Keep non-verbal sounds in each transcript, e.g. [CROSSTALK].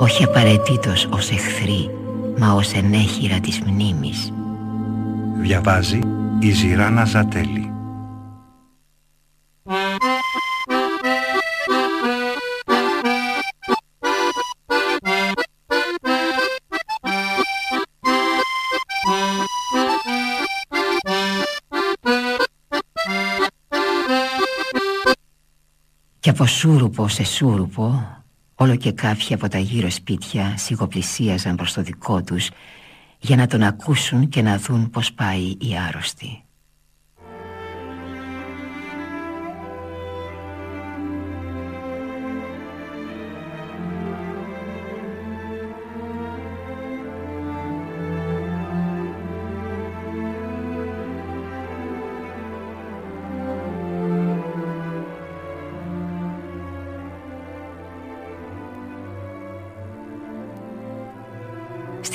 όχι απαραίτητος ως εχθροί, μα ως ενέχειρα της μνήμης. Διαβάζει η Ζηράνα Ζατέλη. Και από σούρουπο σε σούρουπο Όλο και κάποιοι από τα γύρω σπίτια σιγοπλησίαζαν προς το δικό τους για να τον ακούσουν και να δουν πως πάει η άρρωστη.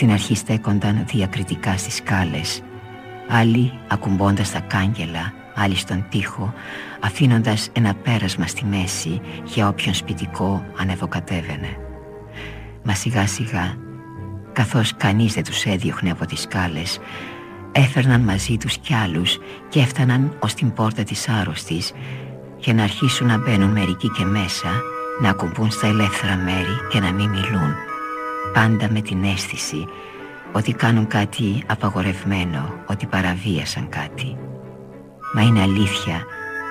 Στην αρχή στέκονταν διακριτικά στις σκάλες. Άλλοι ακουμπώντας τα κάγκελα Άλλοι στον τοίχο Αφήνοντας ένα πέρασμα στη μέση Για όποιον σπιτικό ανεβοκατέβαινε. Μα σιγά σιγά Καθώς κανείς δεν τους έδιωχνε από τις σκάλες Έφερναν μαζί τους κι άλλους Και έφταναν ως την πόρτα της άρρωστης Για να αρχίσουν να μπαίνουν μερικοί και μέσα Να ακουμπούν στα ελεύθερα μέρη Και να μην μιλούν πάντα με την αίσθηση ότι κάνουν κάτι απαγορευμένο, ότι παραβίασαν κάτι. Μα είναι αλήθεια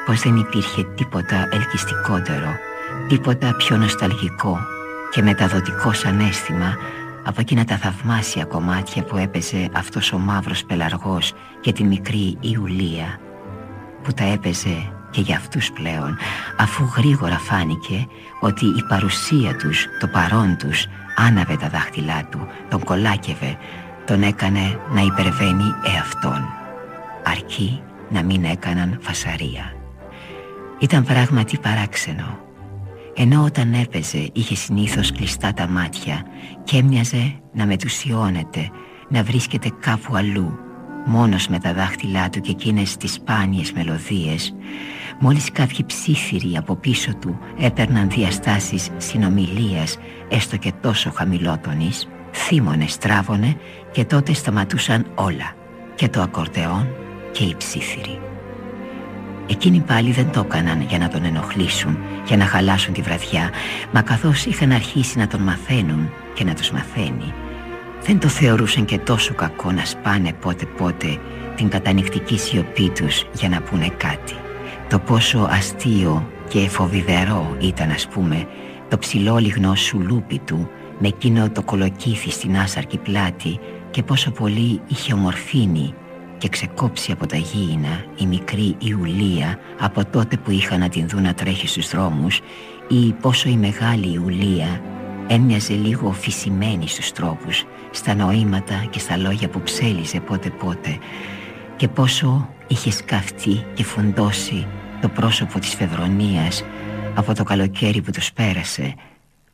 πως δεν υπήρχε τίποτα ελκυστικότερο, τίποτα πιο νοσταλγικό και μεταδοτικό σαν αίσθημα από εκείνα τα θαυμάσια κομμάτια που έπαιζε αυτός ο μαύρος πελαργός και τη μικρή Ιουλία που τα έπαιζε και για αυτούς πλέον αφού γρήγορα φάνηκε ότι η παρουσία τους, το παρόν τους άναβε τα δάχτυλά του, τον κολάκευε, τον έκανε να υπερβαίνει εαυτόν. Αρκεί να μην έκαναν φασαρία. Ήταν πράγματι παράξενο. Ενώ όταν έπαιζε είχε συνήθως κλειστά τα μάτια και έμοιαζε να μετουσιώνεται, να βρίσκεται κάπου αλλού, μόνος με τα δάχτυλά του και εκείνες τις σπάνιες μελωδίες, Μόλις κάποιοι ψήφιροι από πίσω του έπαιρναν διαστάσεις συνομιλίας έστω και τόσο χαμηλότονης, θύμωνε στράβωνε και τότε σταματούσαν όλα και το ακορτεόν και οι ψήφιροι. Εκείνοι πάλι δεν το έκαναν για να τον ενοχλήσουν, για να χαλάσουν τη βραδιά, μα καθώς είχαν αρχίσει να τον μαθαίνουν και να τους μαθαίνει, δεν το θεωρούσαν και τόσο κακό να σπάνε πότε πότε την κατανυκτική σιωπή τους για να πούνε κάτι. Το πόσο αστείο και φοβιδερό ήταν ας πούμε το ψηλόλιγνο σουλούπι του με εκείνο το κολοκύθι στην άσαρκη πλάτη και πόσο πολύ είχε ομορφύνει και ξεκόψει από τα γήινα η μικρή Ιουλία από τότε που είχαν να την δουν να τρέχει στους δρόμους ή πόσο η μεγάλη Ιουλία έμοιαζε λίγο φυσημένη στους τρόπους, στα νοήματα και στα λόγια που ψέλιζε πότε πότε και πόσο είχε σκαφτεί και φουντώσει το πρόσωπο της Φεβρονίας από το καλοκαίρι που τους πέρασε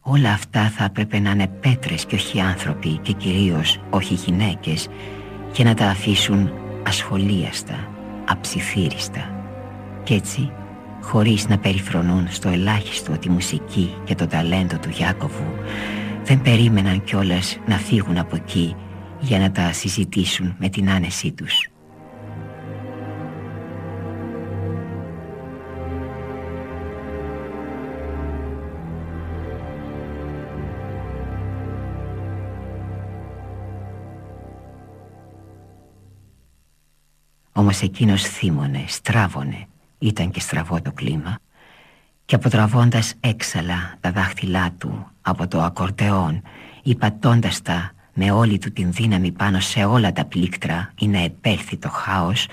όλα αυτά θα έπρεπε να είναι πέτρες και όχι άνθρωποι και κυρίως όχι γυναίκες και να τα αφήσουν ασχολίαστα, αψιθύριστα κι έτσι χωρίς να περιφρονούν στο ελάχιστο τη μουσική και το ταλέντο του Γιάκωβου δεν περίμεναν κιόλας να φύγουν από εκεί για να τα συζητήσουν με την άνεσή τους. Όμως εκείνος θύμωνε, στράβωνε, ήταν και στραβό το κλίμα και αποτραβώντας έξαλα τα δάχτυλά του από το ακορτεόν ή πατώντας τα με όλη του την δύναμη πάνω σε όλα τα πλήκτρα ή να επέλθει το χάος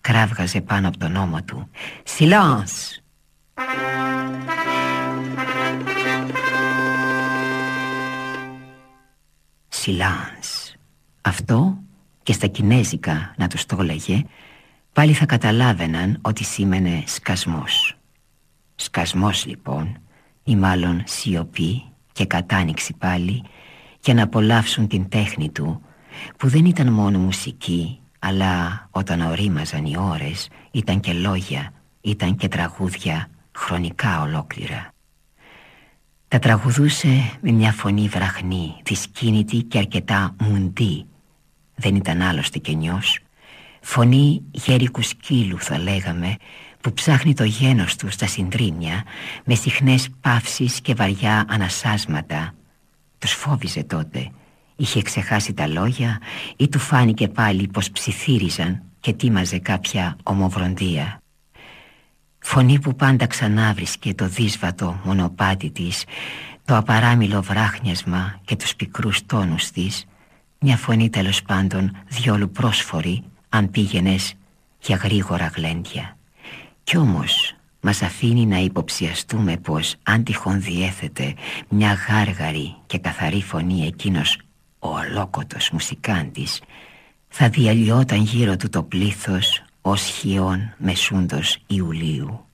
κράβγαζε πάνω από τον ώμο του «Σιλάνς!» silence. Αυτό και στα κινέζικα να τους το έλεγε πάλι θα καταλάβαιναν ότι σήμαινε σκασμός. Σκασμός λοιπόν ή μάλλον σιωπή και κατάνοιξη πάλι για να απολαύσουν την τέχνη του που δεν ήταν μόνο μουσική αλλά όταν ορίμαζαν οι ώρες ήταν και λόγια, ήταν και τραγούδια χρονικά ολόκληρα. Τα τραγουδούσε με μια φωνή βραχνή, δυσκίνητη και αρκετά μουντή. Δεν ήταν άλλωστε και νιός. Φωνή γέρικου σκύλου θα λέγαμε, που ψάχνει το γένος του στα συντρίμια με συχνές παύσεις και βαριά ανασάσματα. Τους φόβιζε τότε. Είχε ξεχάσει τα λόγια ή του φάνηκε πάλι πως ψιθύριζαν και τίμαζε κάποια ομοβροντία. Φωνή που πάντα ξανάβρισκε το δύσβατο μονοπάτι της, το απαράμιλο βράχνιασμα και τους πικρούς τόνους της, μια φωνή τέλος πάντων διόλου πρόσφορη αν πήγαινες για γρήγορα γλέντια. Κι όμως μας αφήνει να υποψιαστούμε πως αν τυχόν διέθετε μια γάργαρη και καθαρή φωνή εκείνος ο αλόκοτος μουσικάντης θα διαλυόταν γύρω του το πλήθος ως χιόν μεσούντος Ιουλίου.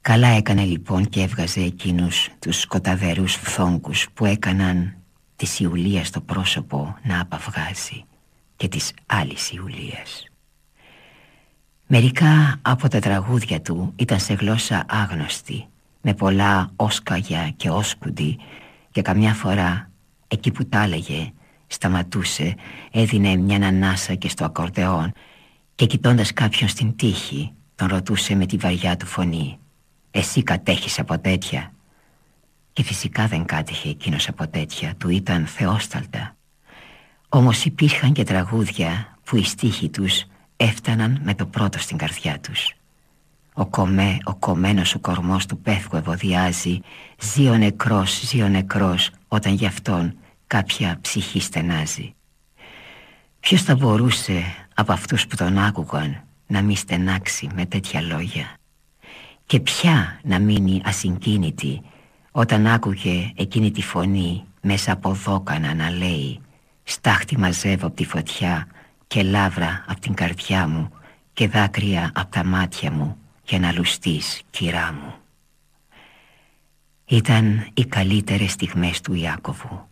Καλά έκανε λοιπόν και έβγαζε εκείνους τους σκοταδερούς φθόγκους που έκαναν της Ιουλίας το πρόσωπο να απαυγάζει και της άλλης Ιουλίας. Μερικά από τα τραγούδια του ήταν σε γλώσσα άγνωστη με πολλά όσκαγια και όσκουντι και καμιά φορά εκεί που τα έλεγε σταματούσε, έδινε μια ανάσα και στο ακορδεόν και κοιτώντας κάποιον στην τύχη τον ρωτούσε με τη βαριά του φωνή «Εσύ κατέχεις από τέτοια» και φυσικά δεν κάτεχε εκείνος από τέτοια, του ήταν θεόσταλτα. Όμως υπήρχαν και τραγούδια που οι στίχοι τους έφταναν με το πρώτο στην καρδιά τους. Ο κομμέ, ο κομμένος ο κορμός του πέφκου ευωδιάζει Ζει ο νεκρός, ζει ο νεκρός Όταν γι' αυτόν κάποια ψυχή στενάζει Ποιος θα μπορούσε από αυτούς που τον άκουγαν Να μη στενάξει με τέτοια λόγια; Και ποια να μείνει ασυγκίνητη Όταν άκουγε εκείνη τη φωνή Μέσα από δόκανα να λέει Στάχτη μαζεύω από τη φωτιά Και λάβρα από την καρδιά μου Και δάκρυα από τα μάτια μου και να λουστείς κυρά μου Ήταν οι καλύτερες στιγμές του Ιάκωβου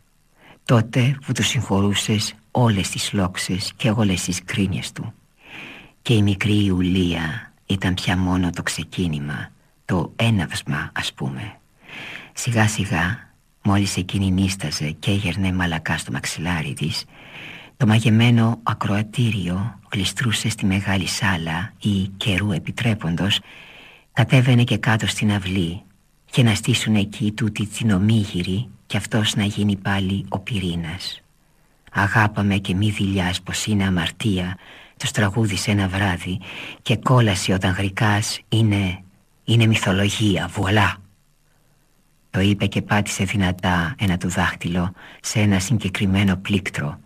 Τότε που του συγχωρούσες όλες τις λόξες και όλες τις κρίνιες του. Και η μικρή Ιουλία ήταν πια μόνο το ξεκίνημα Το έναυσμα ας πούμε Σιγά σιγά μόλις εκείνη νίσταζε και έγερνε μαλακά στο μαξιλάρι της το μαγεμένο ακροατήριο γλιστρούσε στη μεγάλη σάλα ή καιρού επιτρέποντος κατέβαινε και κάτω στην αυλή και να στήσουν εκεί τούτη την ομίγυρη και αυτός να γίνει πάλι ο πυρήνας. Αγάπαμε και μη δηλιάς πως είναι αμαρτία το τραγούδισε ένα βράδυ και κόλασε όταν γρικάς είναι, είναι μυθολογία, βουαλά. Το είπε και πάτησε δυνατά ένα του δάχτυλο σε ένα συγκεκριμένο πλήκτρο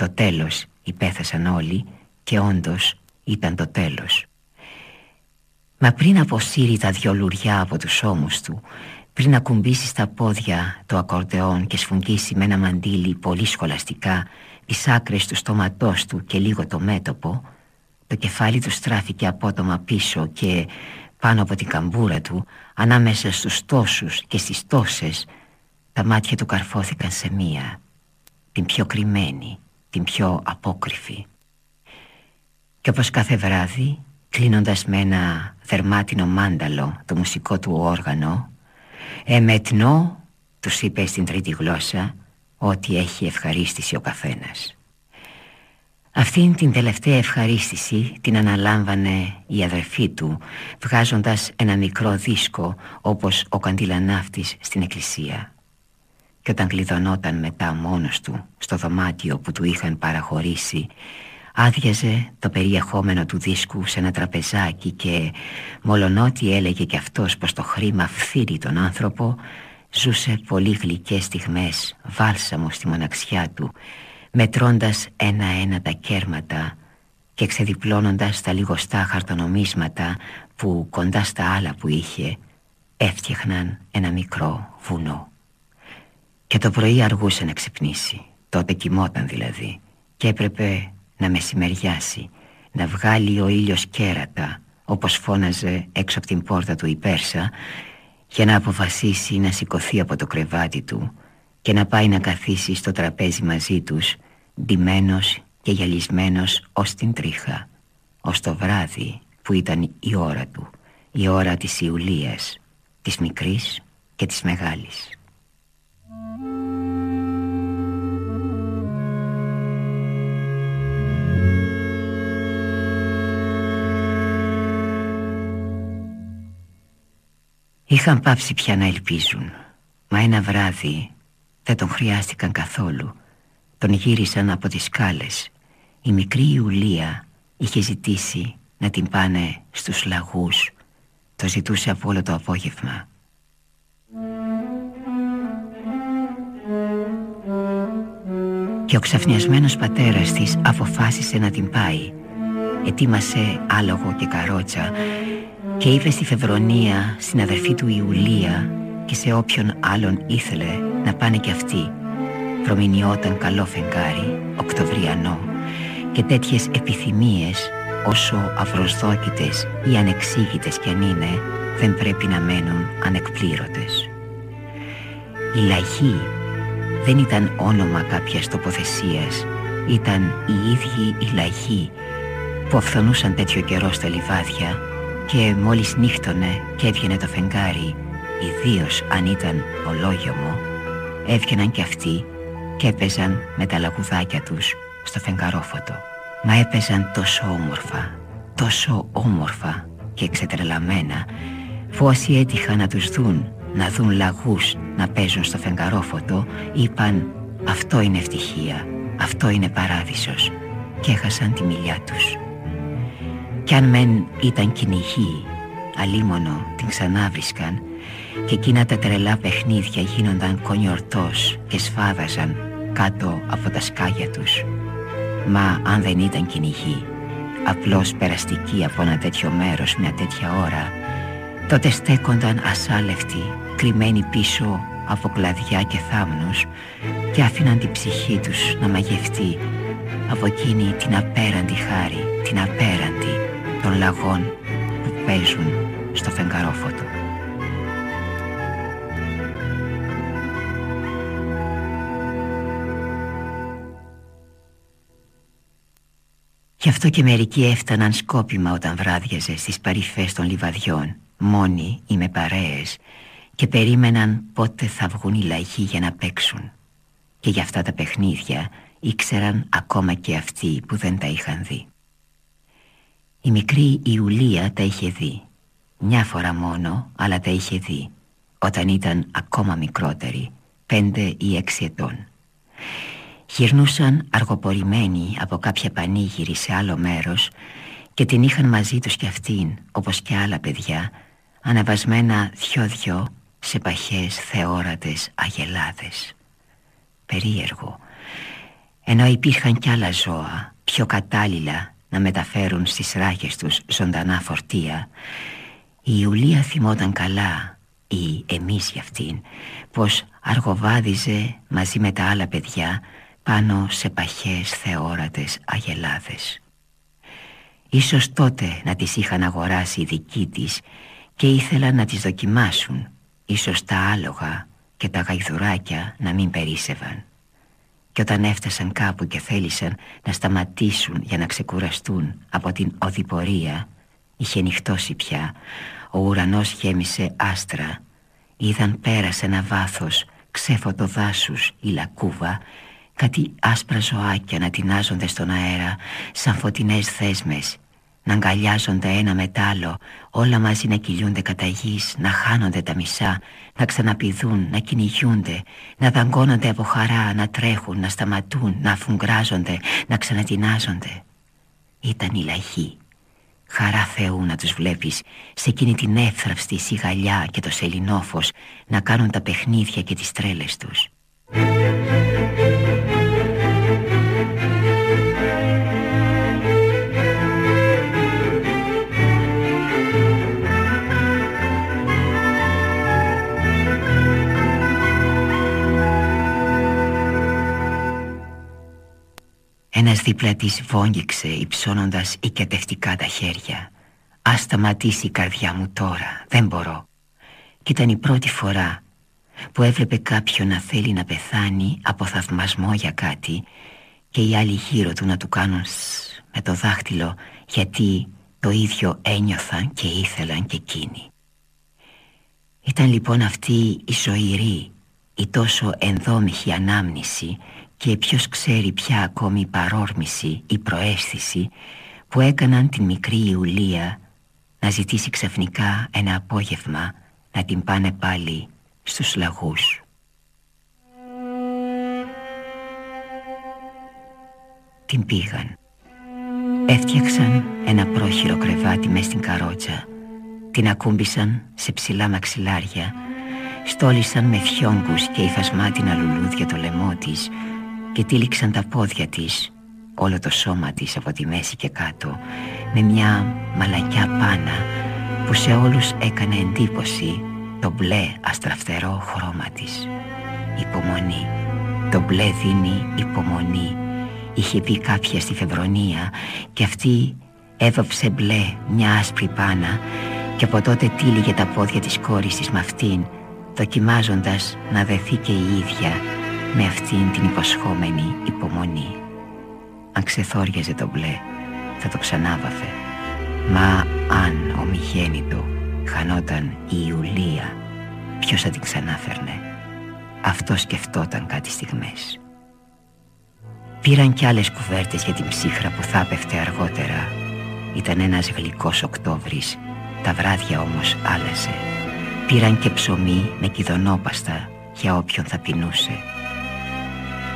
το τέλος υπέθεσαν όλοι και όντως ήταν το τέλος. Μα πριν αποσύρει τα δυο λουριά από τους ώμους του, πριν ακουμπήσει στα πόδια το ακορδεόν και σφουγγίσει με ένα μαντίλι πολύ σχολαστικά τις άκρες του στόματός του και λίγο το μέτωπο, το κεφάλι του στράφηκε απότομα πίσω και πάνω από την καμπούρα του, ανάμεσα στους τόσους και στις τόσες, τα μάτια του καρφώθηκαν σε μία, την πιο κρυμμένη, την πιο απόκριφη. Και όπως κάθε βράδυ, κλείνοντας με ένα δερμάτινο μάνταλο το μουσικό του όργανο, «Εμετνώ», τους είπε στην τρίτη γλώσσα, «ότι έχει ευχαρίστηση ο καθένας». Αυτήν την τελευταία ευχαρίστηση την αναλάμβανε η αδερφή του βγάζοντας ένα μικρό δίσκο όπως ο καντιλανάφτης στην εκκλησία και όταν κλειδωνόταν μετά μόνος του στο δωμάτιο που του είχαν παραχωρήσει άδειαζε το περιεχόμενο του δίσκου σε ένα τραπεζάκι και μολονότι έλεγε και αυτός πως το χρήμα φθείρει τον άνθρωπο ζούσε πολύ γλυκές στιγμές βάλσαμο στη μοναξιά του μετρώντας ένα-ένα τα κέρματα και ξεδιπλώνοντας τα λιγοστά χαρτονομίσματα που κοντά στα άλλα που είχε έφτιαχναν ένα μικρό βουνό. Και το πρωί αργούσε να ξυπνήσει, τότε κοιμόταν δηλαδή και έπρεπε να μεσημεριάσει, να βγάλει ο ήλιος κέρατα όπως φώναζε έξω από την πόρτα του η Πέρσα για να αποφασίσει να σηκωθεί από το κρεβάτι του και να πάει να καθίσει στο τραπέζι μαζί τους ντυμένος και γυαλισμένος ως την τρίχα ως το βράδυ που ήταν η ώρα του η ώρα της Ιουλίας της μικρής και της μεγάλης Είχαν πάψει πια να ελπίζουν. Μα ένα βράδυ δεν τον χρειάστηκαν καθόλου. Τον γύρισαν από τις σκάλες. Η μικρή Ιουλία είχε ζητήσει να την πάνε στους λαγούς. Το ζητούσε από όλο το απόγευμα. Και ο ξαφνιασμένος πατέρας της αποφάσισε να την πάει. Ετοίμασε άλογο και καρότσα και είπε στη Φεβρονία, στην αδερφή του Ιουλία και σε όποιον άλλον ήθελε να πάνε κι αυτοί. Προμηνιόταν καλό φεγγάρι, οκτωβριανό και τέτοιες επιθυμίες όσο αυροσδόκητες ή ανεξήγητες κι αν είναι δεν πρέπει να μένουν ανεκπλήρωτες. Η λαγή δεν ήταν όνομα κάποιας τοποθεσίας, ήταν οι ίδιοι οι λαγοί που αυθονούσαν τέτοιο καιρό στα λιβάδια και μόλις νύχτωνε και έβγαινε το φεγγάρι ιδίως αν ήταν ολόγιομο έβγαιναν και αυτοί και έπαιζαν με τα λαγουδάκια τους στο φεγγαρόφωτο. Μα έπαιζαν τόσο όμορφα τόσο όμορφα και εξετρελαμένα που όσοι έτυχαν να τους δουν να δουν λαγούς να παίζουν στο φεγγαρόφωτο είπαν αυτό είναι ευτυχία αυτό είναι παράδεισος και έχασαν τη μιλιά τους κι αν μεν ήταν κυνηγοί, αλίμονο την ξανάβρισκαν και εκείνα τα τρελά παιχνίδια γίνονταν κονιορτός και σφάδαζαν κάτω από τα σκάγια τους. Μα αν δεν ήταν κυνηγοί, απλώς περαστικοί από ένα τέτοιο μέρος μια τέτοια ώρα, τότε στέκονταν ασάλευτοι, κρυμμένοι πίσω από κλαδιά και θάμνους και άφηναν την ψυχή τους να μαγευτεί από εκείνη την απέραντη χάρη, την απέραντη των λαγών που παίζουν στο φεγγαρόφωτο. Γι' αυτό και μερικοί έφταναν σκόπιμα όταν βράδιαζε στις παρυφές των λιβαδιών, μόνοι ή με παρέες, και περίμεναν πότε θα βγουν οι λαγοί για να παίξουν. Και για αυτά τα παιχνίδια ήξεραν ακόμα και αυτοί που δεν τα είχαν δει. Η μικρή Ιουλία τα είχε δει. Μια φορά μόνο αλλά τα είχε δει Όταν ήταν ακόμα μικρότερη Πέντε ή έξι ετών. Γυρνούσαν αργοπορημένοι από κάποια πανήγυρη σε άλλο μέρος Και την είχαν μαζί τους κι αυτήν Όπως και άλλα παιδιά Αναβασμένα δυο-δυο σε παχές θεόρατες αγελάδες. Περίεργο. Ενώ υπήρχαν κι άλλα ζώα Πιο κατάλληλα να μεταφέρουν στις ράχες τους ζωντανά φορτία η Ιουλία θυμόταν καλά ή εμείς για αυτήν πως αργοβάδιζε μαζί με τα άλλα παιδιά πάνω σε παχές θεόρατες αγελάδες. Ίσως τότε να τις είχαν αγοράσει οι δικοί της και ήθελαν να τις δοκιμάσουν Ίσως τα άλογα και τα γαϊδουράκια να μην περίσευαν και όταν έφτασαν κάπου και θέλησαν να σταματήσουν για να ξεκουραστούν από την οδηπορία Είχε νυχτώσει πια, ο ουρανός γέμισε άστρα. Είδαν πέρας σε ένα βάθος ξέφωτο δάσους η λακκούβα Κάτι άσπρα ζωάκια να τεινάζονται στον αέρα σαν φωτεινές θέσμες να αγκαλιάζονται ένα μετάλλο, όλα μαζί να κυλιούνται κατά γης, να χάνονται τα μισά, να ξαναπηδούν, να κυνηγιούνται, να δαγκώνονται από χαρά, να τρέχουν, να σταματούν, να αφουγκράζονται, να ξανατινάζονται. Ήταν η λαχή. Χαρά Θεού να τους βλέπεις σε εκείνη την εύθραυστη σιγαλιά και το σελινόφος να κάνουν τα παιχνίδια και τις τρέλες τους. Ένας δίπλα της βόγγιξε υψώνοντας οικετευτικά τα χέρια Ας σταματήσει η καρδιά μου τώρα, δεν μπορώ Κι ήταν η πρώτη φορά που έβλεπε κάποιον να θέλει να πεθάνει από θαυμασμό για κάτι και οι άλλοι γύρω του να του κάνουν με το δάχτυλο γιατί το ίδιο ένιωθαν και ήθελαν και εκείνοι. Ήταν λοιπόν αυτή η ζωηρή, η τόσο ενδόμηχη ανάμνηση και ποιος ξέρει ποια ακόμη παρόρμηση ή προαίσθηση που έκαναν την μικρή Ιουλία να ζητήσει ξαφνικά ένα απόγευμα να την πάνε πάλι στους λαγούς. Την πήγαν. Έφτιαξαν ένα πρόχειρο κρεβάτι μες στην καρότσα. Την ακούμπησαν σε ψηλά μαξιλάρια. Στόλισαν με φιόγκους και υφασμάτινα λουλούδια το λαιμό της και τύλιξαν τα πόδια της, όλο το σώμα της από τη μέση και κάτω, με μια μαλακιά πάνα που σε όλους έκανε εντύπωση το μπλε αστραφτερό χρώμα της. Υπομονή. Το μπλε δίνει υπομονή. Είχε πει κάποια στη Φεβρονία και αυτή έβαψε μπλε μια άσπρη πάνα και από τότε τύλιγε τα πόδια της κόρης της με αυτήν δοκιμάζοντας να δεθεί και η ίδια με αυτήν την υποσχόμενη υπομονή. Αν ξεθόριαζε το μπλε θα το ξανάβαφε. Μα αν ομιγέννητο χανόταν η Ιουλία Ποιος θα την ξανάφερνε; Αυτό σκεφτόταν κάτι στιγμές. Πήραν κι άλλες κουβέρτες για την ψύχρα που θα πέφτε αργότερα. Ήταν ένας γλυκός Οκτώβρης. Τα βράδια όμως άλλαζε Πήραν και ψωμί με κιδονόπαστα Για όποιον θα πεινούσε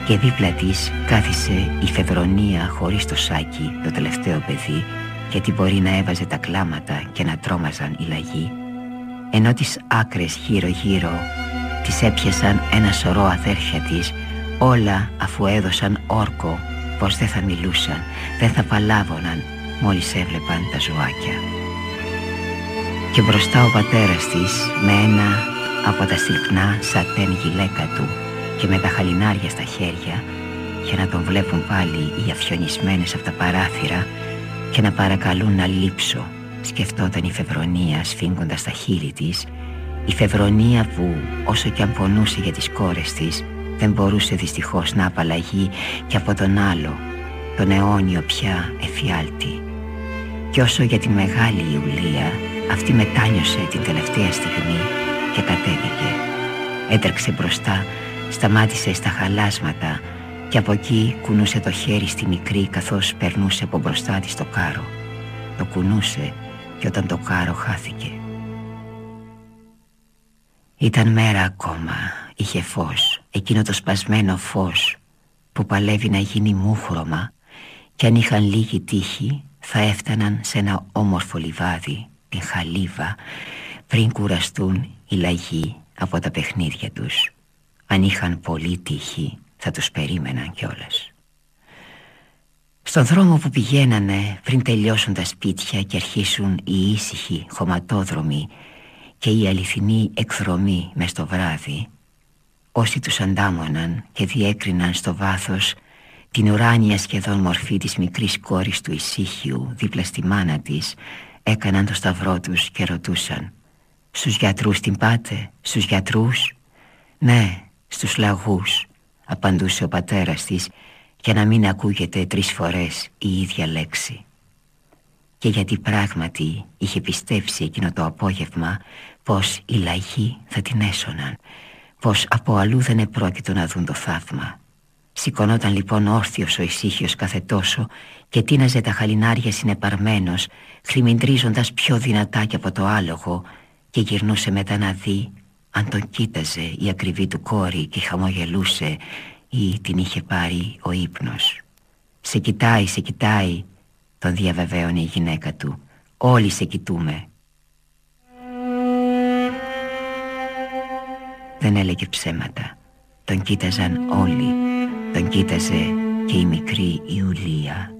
Και δίπλα της κάθισε η Φεβρονία χωρίς το σάκι Το τελευταίο παιδί γιατί μπορεί να έβαζε τα κλάματα και να τρόμαζαν οι λαγοί ενώ τις άκρες γύρω γύρω τις έπιασαν ένα σωρό αδέρφια της όλα αφού έδωσαν όρκο πως δεν θα μιλούσαν, δεν θα παλάβωναν μόλις έβλεπαν τα ζωάκια. Και μπροστά ο πατέρας της με ένα από τα στυλπνά σατέν γυλαίκα του και με τα χαλινάρια στα χέρια για να τον βλέπουν πάλι οι αφιονισμένες από τα παράθυρα και να παρακαλούν να λείψω σκεφτόταν η Φεβρονία σφίγγοντας τα χείλη της. Η Φεβρονία που όσο και αν πονούσε για τις κόρες της δεν μπορούσε δυστυχώς να απαλλαγεί και από τον άλλο τον αιώνιο πια εφιάλτη. Και όσο για τη μεγάλη Ιουλία αυτή μετάνιωσε την τελευταία στιγμή και κατέβηκε. Έτρεξε μπροστά σταμάτησε στα χαλάσματα και από εκεί κουνούσε το χέρι στη μικρή καθώς περνούσε από μπροστά της το κάρο. Το κουνούσε και όταν το κάρο χάθηκε. Ήταν μέρα ακόμα, είχε φως, εκείνο το σπασμένο φως που παλεύει να γίνει μούχρωμα και αν είχαν λίγη τύχη θα έφταναν σε ένα όμορφο λιβάδι, την Χαλίβα, πριν κουραστούν οι λαγοί από τα παιχνίδια τους. Αν είχαν πολύ τύχη θα τους περίμεναν κιόλας. Στον δρόμο που πηγαίνανε πριν τελειώσουν τα σπίτια και αρχίσουν οι ήσυχοι χωματόδρομοι και η αληθινή εκδρομή μες στο βράδυ όσοι τους αντάμωναν και διέκριναν στο βάθος την ουράνια σχεδόν μορφή της μικρής κόρης του ησύχιου δίπλα στη μάνα της έκαναν το σταυρό τους και ρωτούσαν «Στους γιατρούς την πάτε, στους γιατρούς» «Ναι, στους λαγούς» απαντούσε ο πατέρας της για να μην ακούγεται τρεις φορές η ίδια λέξη. Και γιατί πράγματι είχε πιστέψει εκείνο το απόγευμα πως οι λαγοί θα την έσωναν, πως από αλλού δεν επρόκειτο να δουν το θαύμα. Σηκωνόταν λοιπόν όρθιος ο ησύχιος κάθε τόσο και τίναζε τα χαλινάρια συνεπαρμένος, χρημιντρίζοντας πιο δυνατά και από το άλογο και γυρνούσε μετά να δει αν τον κοίταζε η ακριβή του κόρη και χαμογελούσε ή την είχε πάρει ο ύπνος. «Σε κοιτάει, σε κοιτάει», τον διαβεβαίωνε η γυναίκα του. «Όλοι σε κοιτούμε». Δεν έλεγε ψέματα. Τον κοίταζαν όλοι. Τον κοίταζε και η μικρή Ιουλία.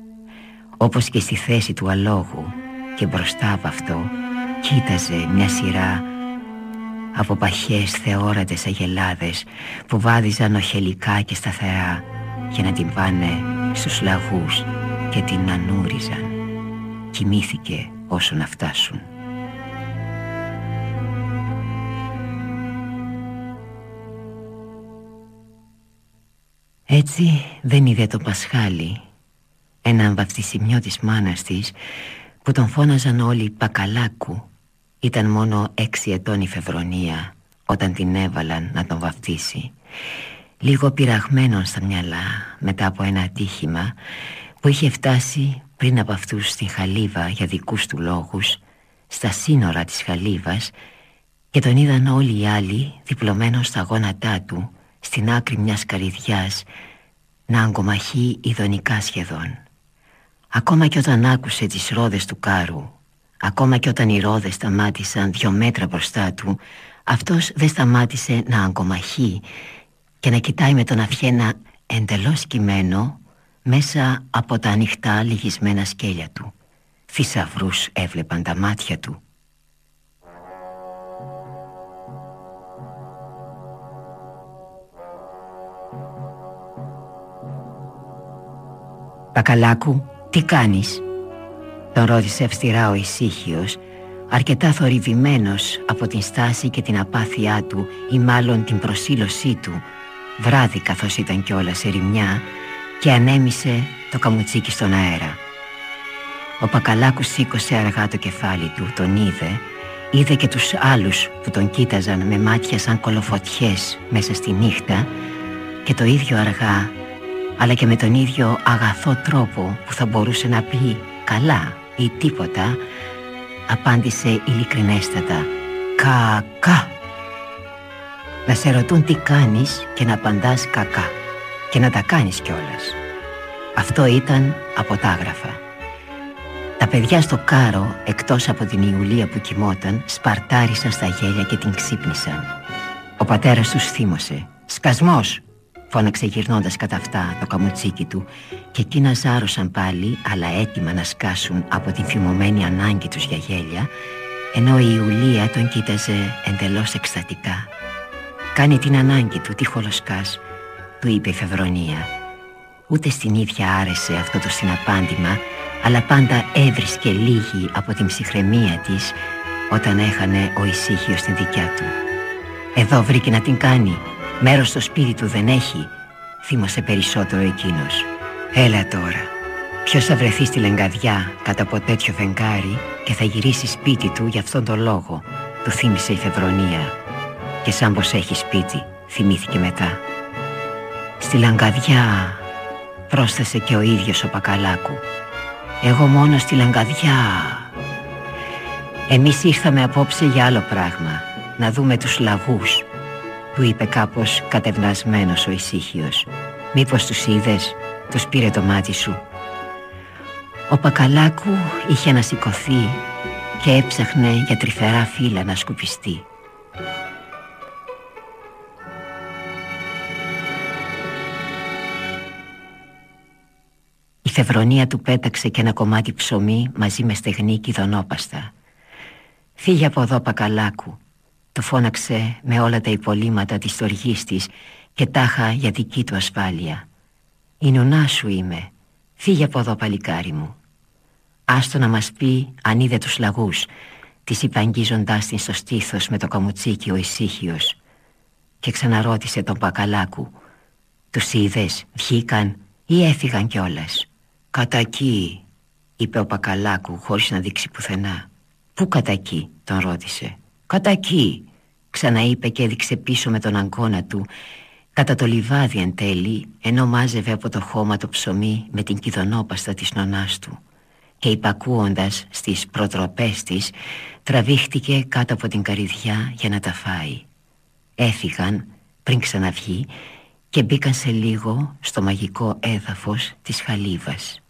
Όπως και στη θέση του αλόγου και μπροστά από αυτό κοίταζε μια σειρά από παχές θεόρατες αγελάδες που βάδιζαν οχελικά και σταθερά για να την πάνε στους λαγούς και την ανούριζαν. Κοιμήθηκε όσο να φτάσουν. Έτσι δεν είδε το Πασχάλι Έναν βαφτισιμιό της μάνας της Που τον φώναζαν όλοι Πακαλάκου Ήταν μόνο έξι ετών η Φεβρονία Όταν την έβαλαν να τον βαφτίσει Λίγο πειραγμένον στα μυαλά Μετά από ένα ατύχημα Που είχε φτάσει πριν από αυτούς στην Χαλίβα Για δικούς του λόγους Στα σύνορα της Χαλίβας Και τον είδαν όλοι οι άλλοι Διπλωμένος στα γόνατά του στην άκρη μιας καρυδιάς να αγκομαχεί ειδονικά σχεδόν. Ακόμα και όταν άκουσε τις ρόδες του κάρου, ακόμα και όταν οι ρόδες σταμάτησαν δυο μέτρα μπροστά του, αυτός δεν σταμάτησε να αγκομαχεί και να κοιτάει με τον αφιένα εντελώς κειμένο μέσα από τα ανοιχτά λυγισμένα σκέλια του. Θησαυρούς έβλεπαν τα μάτια του «Πακαλάκου, τι κάνεις» Τον ρώτησε αυστηρά ο ησύχιος Αρκετά θορυβημένος από την στάση και την απάθειά του Ή μάλλον την προσήλωσή του Βράδυ καθώς ήταν κιόλας σε ρημιά Και ανέμισε το καμουτσίκι στον αέρα. Ο Πακαλάκους σήκωσε αργά το κεφάλι του Τον είδε Είδε και τους άλλους που τον κοίταζαν με μάτια σαν κολοφωτιές μέσα στη νύχτα Και το ίδιο αργά αλλά και με τον ίδιο αγαθό τρόπο που θα μπορούσε να πει «καλά» ή «τίποτα» απάντησε ειλικρινέστατα. «κακά» Να σε ρωτούν τι κάνεις και να απαντάς «κακά» και να τα κάνεις κιόλας. Αυτό ήταν από τα άγραφα. Τα παιδιά στο κάρο, εκτός από την Ιουλία που κοιμόταν Σπαρτάρισαν στα γέλια και την ξύπνησαν. Ο πατέρας τους θύμωσε. «Σκασμός, φώναξε γυρνώντας κατά αυτά το καμουτσίκι του και εκείνα ζάρωσαν πάλι αλλά έτοιμα να σκάσουν από την φημωμένη ανάγκη τους για γέλια ενώ η Ιουλία τον κοίταζε εντελώς εκστατικά. «Κάνει την ανάγκη του, τι χολοσκάς», του είπε η Φεβρονία Ούτε στην ίδια άρεσε αυτό το συναπάντημα αλλά πάντα έβρισκε λίγη από την ψυχραιμία της όταν έχανε ο ησύχιος την δικιά του. «Εδώ βρήκε να την κάνει», Μέρος στο σπίτι του δεν έχει Θύμωσε περισσότερο εκείνος. Έλα τώρα. Ποιος θα βρεθεί στη λεγκαδιά κάτω από τέτοιο φεγγάρι Και θα γυρίσει σπίτι του για αυτόν τον λόγο Του θύμισε η Φεβρονία. Και σαν πως έχει σπίτι Θυμήθηκε μετά. Στη λαγκαδιά Πρόσθεσε και ο ίδιος ο Πακαλάκου. Εγώ μόνο στη λαγκαδιά Εμείς ήρθαμε απόψε για άλλο πράγμα Να δούμε τους λαγούς του είπε κάπως κατευνασμένος ο ησύχιος. «Μήπως τους είδες, τους πήρε το μάτι σου» Ο Πακαλάκου είχε ανασηκωθεί και έψαχνε για τρυφερά φύλλα να σκουπιστεί. Η φευρονία του πέταξε και ένα κομμάτι ψωμί μαζί με στεγνή κηδονόπαστα «Φύγε από εδώ Πακαλάκου», το φώναξε με όλα τα υπολείμματα της στοργής της και τάχα για δική του ασφάλεια. «Η νονά σου είμαι, φύγε από εδώ παλικάρι μου». Άστο να μας πει αν είδε τους λαγούς, της είπε την στο στήθος με το καμουτσίκι ο ησύχιος και ξαναρώτησε τον Πακαλάκου. «Τους είδες, βγήκαν ή έφυγαν κιόλας» «Κατά εκεί», είπε ο Πακαλάκου χωρίς να δείξει πουθενά. «Πού κατά εκεί» τον ρώτησε «Κατά εκεί», ξαναείπε και έδειξε πίσω με τον αγκώνα του Κατά το λιβάδι εν τέλει, ενώ μάζευε από το χώμα το ψωμί με την κηδονόπαστα της νονάς του και υπακούοντας στις προτροπές της τραβήχτηκε κάτω από την καρυδιά για να τα φάει. Έφυγαν πριν ξαναβγεί και μπήκαν σε λίγο στο μαγικό έδαφος της χαλίβας.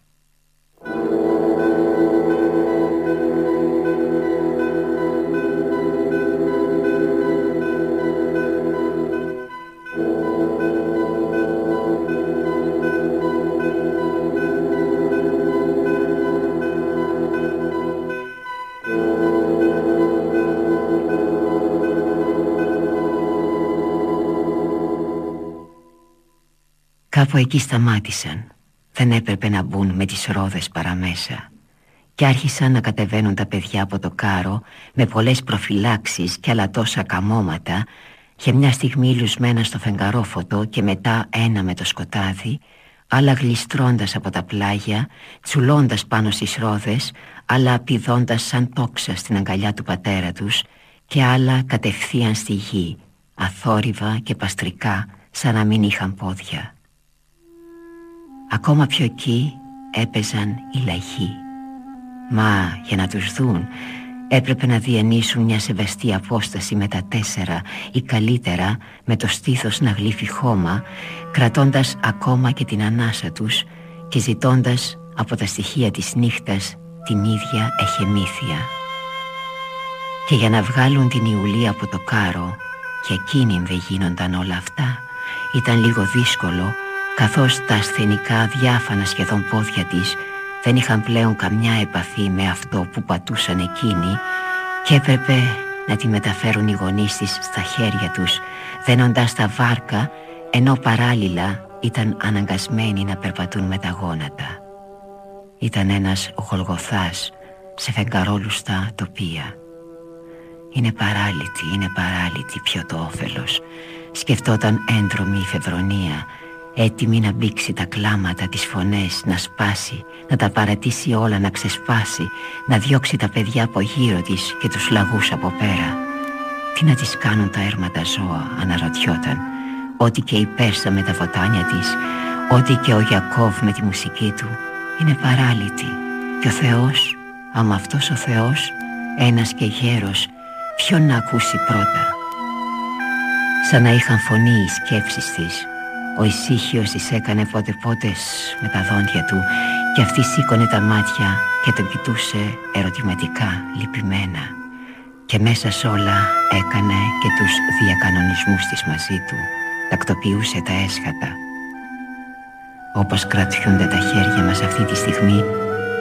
Κάπου εκεί σταμάτησαν δεν έπρεπε να μπουν με τις ρόδες παραμέσα και άρχισαν να κατεβαίνουν τα παιδιά από το κάρο με πολλές προφυλάξεις και άλλα τόσα καμώματα και μια στιγμή λουσμένα στο φεγγαρόφωτο και μετά ένα με το σκοτάδι άλλα γλιστρώντας από τα πλάγια, τσουλώντας πάνω στις ρόδες, άλλα πηδώντας σαν τόξα στην αγκαλιά του πατέρα τους και άλλα κατευθείαν στη γη, αθόρυβα και παστρικά σαν να μην είχαν πόδια. Ακόμα πιο εκεί έπαιζαν οι λαγοί. Μα για να τους δουν έπρεπε να διανύσουν μια σεβαστή απόσταση με τα τέσσερα ή καλύτερα με το στήθος να γλύφει χώμα κρατώντας ακόμα και την ανάσα τους και ζητώντας από τα στοιχεία της νύχτας την ίδια εχεμήθεια. Και για να βγάλουν την Ιουλία από το κάρο και εκείνη δεν γίνονταν όλα αυτά ήταν λίγο δύσκολο καθώς τα ασθενικά διάφανα σχεδόν πόδια της δεν είχαν πλέον καμιά επαφή με αυτό που πατούσαν εκείνοι και έπρεπε να τη μεταφέρουν οι γονείς της στα χέρια τους δένοντας τα βάρκα ενώ παράλληλα ήταν αναγκασμένοι να περπατούν με τα γόνατα. Ήταν ένας γολγοθάς σε φεγγαρόλουστα τοπία. Είναι παράλυτη, είναι παράλυτη πιο το όφελος Σκεφτόταν έντρομη η Φεβρονία Έτοιμη να μπήξει τα κλάματα, τις φωνές, να σπάσει Να τα παρατήσει όλα, να ξεσπάσει Να διώξει τα παιδιά από γύρω της και τους λαγούς από πέρα. Τι να τις κάνουν τα έρματα ζώα, αναρωτιόταν. Ό,τι και η Πέρσα με τα βοτάνια της Ό,τι και ο Γιακώβ με τη μουσική του Είναι παράλυτη Και ο Θεός, άμα αυτός ο Θεός Ένας και γέρος Ποιον να ακούσει πρώτα; Σαν να είχαν φωνή οι σκέψεις της Ο ησύχιος της έκανε πότε πότε με τα δόντια του Και αυτή σήκωνε τα μάτια και τον κοιτούσε ερωτηματικά, λυπημένα. Και μέσα σ' όλα έκανε και τους διακανονισμούς της μαζί του. Τακτοποιούσε τα έσχατα. Όπως κρατιούνται τα χέρια μας αυτή τη στιγμή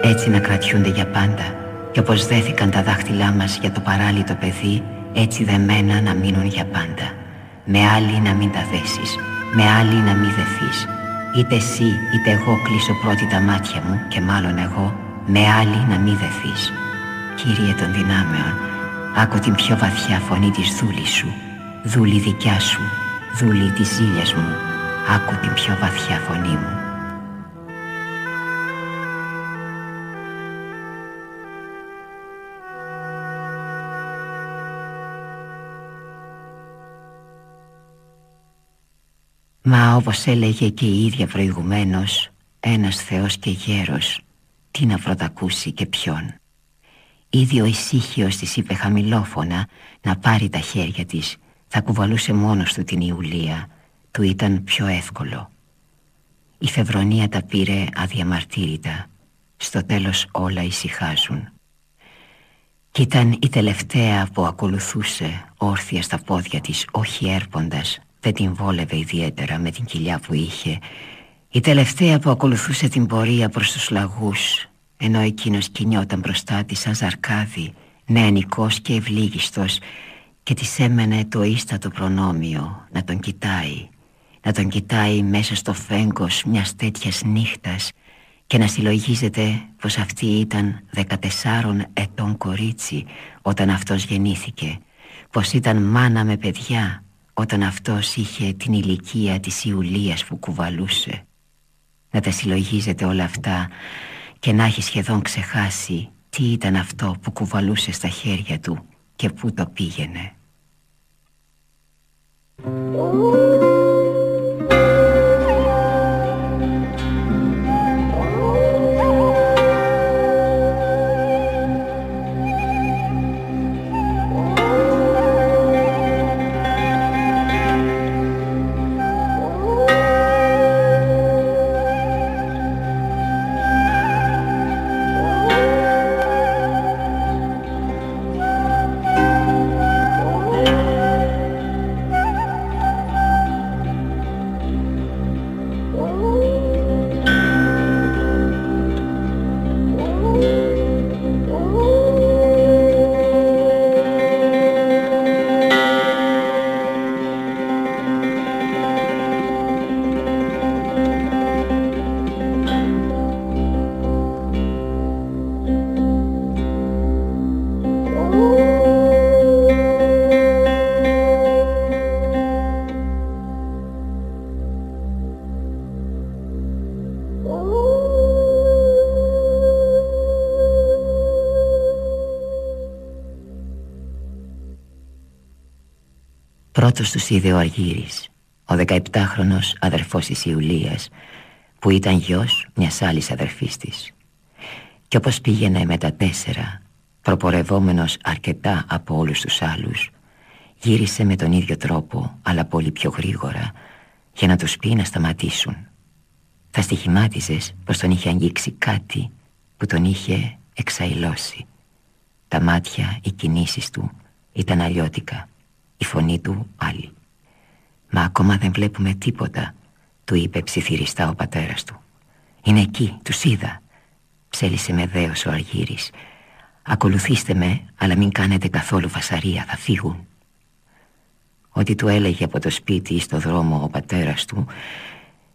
Έτσι να κρατιούνται για πάντα. Και όπως δέθηκαν τα δάχτυλά μας για το παράλυτο παιδί Έτσι δεμένα να μείνουν για πάντα. Με άλλη να μην τα δέσεις, με άλλη να μην δεθείς. Είτε εσύ είτε εγώ κλείσω πρώτη τα μάτια μου και μάλλον εγώ, με άλλη να μην δεθείς. Κύριε των δυνάμεων, άκου την πιο βαθιά φωνή της δούλης σου, δούλη δικιά σου, δούλη της ζήλιας μου, άκου την πιο βαθιά φωνή μου. Μα όπως έλεγε και η ίδια προηγουμένως Ένας Θεός και γέρος Τι να πρωτακούσει και ποιον. Ήδη ο ησύχιος της είπε χαμηλόφωνα Να πάρει τα χέρια της Θα κουβαλούσε μόνος του την Ιουλία Του ήταν πιο εύκολο. Η Φεβρονία τα πήρε αδιαμαρτύρητα Στο τέλος όλα ησυχάζουν. Κι ήταν η τελευταία που ακολουθούσε Όρθια στα πόδια της Όχι έρποντας δεν την βόλευε ιδιαίτερα με την κοιλιά που είχε. Η τελευταία που ακολουθούσε την πορεία προς τους λαγούς Ενώ εκείνος κινιόταν μπροστά της σαν ζαρκάδι Νεανικός και ευλίγιστος Και της έμενε το ίστατο προνόμιο να τον κοιτάει Να τον κοιτάει μέσα στο φέγγος μιας τέτοιας νύχτας Και να συλλογίζεται πως αυτή ήταν 14 ετών κορίτσι Όταν αυτός γεννήθηκε Πως ήταν μάνα με παιδιά όταν αυτός είχε την ηλικία της Ιουλίας που κουβαλούσε να τα συλλογίζεται όλα αυτά και να έχει σχεδόν ξεχάσει τι ήταν αυτό που κουβαλούσε στα χέρια του και πού το πήγαινε. Τους είδε ο Αργύρης, ο 17χρονος αδερφός της Ιουλίας, που ήταν γιος μιας άλλης αδερφής της. Κι όπως πήγαινε με τα τέσσερα, προπορευόμενος αρκετά από όλους τους άλλους, γύρισε με τον ίδιο τρόπο, αλλά πολύ πιο γρήγορα, για να τους πει να σταματήσουν. Θα στοιχημάτιζες πως τον είχε αγγίξει κάτι που τον είχε εξαϊλώσει. Τα μάτια, οι κινήσεις του ήταν αλλιώτικα, η φωνή του άλλη. «Μα ακόμα δεν βλέπουμε τίποτα», του είπε ψιθυριστά ο πατέρας του. «Είναι εκεί, τους είδα», ψέλισε με δέος ο Αργύρης. «Ακολουθήστε με, αλλά μην κάνετε καθόλου φασαρία, θα φύγουν». Ό,τι του έλεγε από το σπίτι ή στο δρόμο ο πατέρας του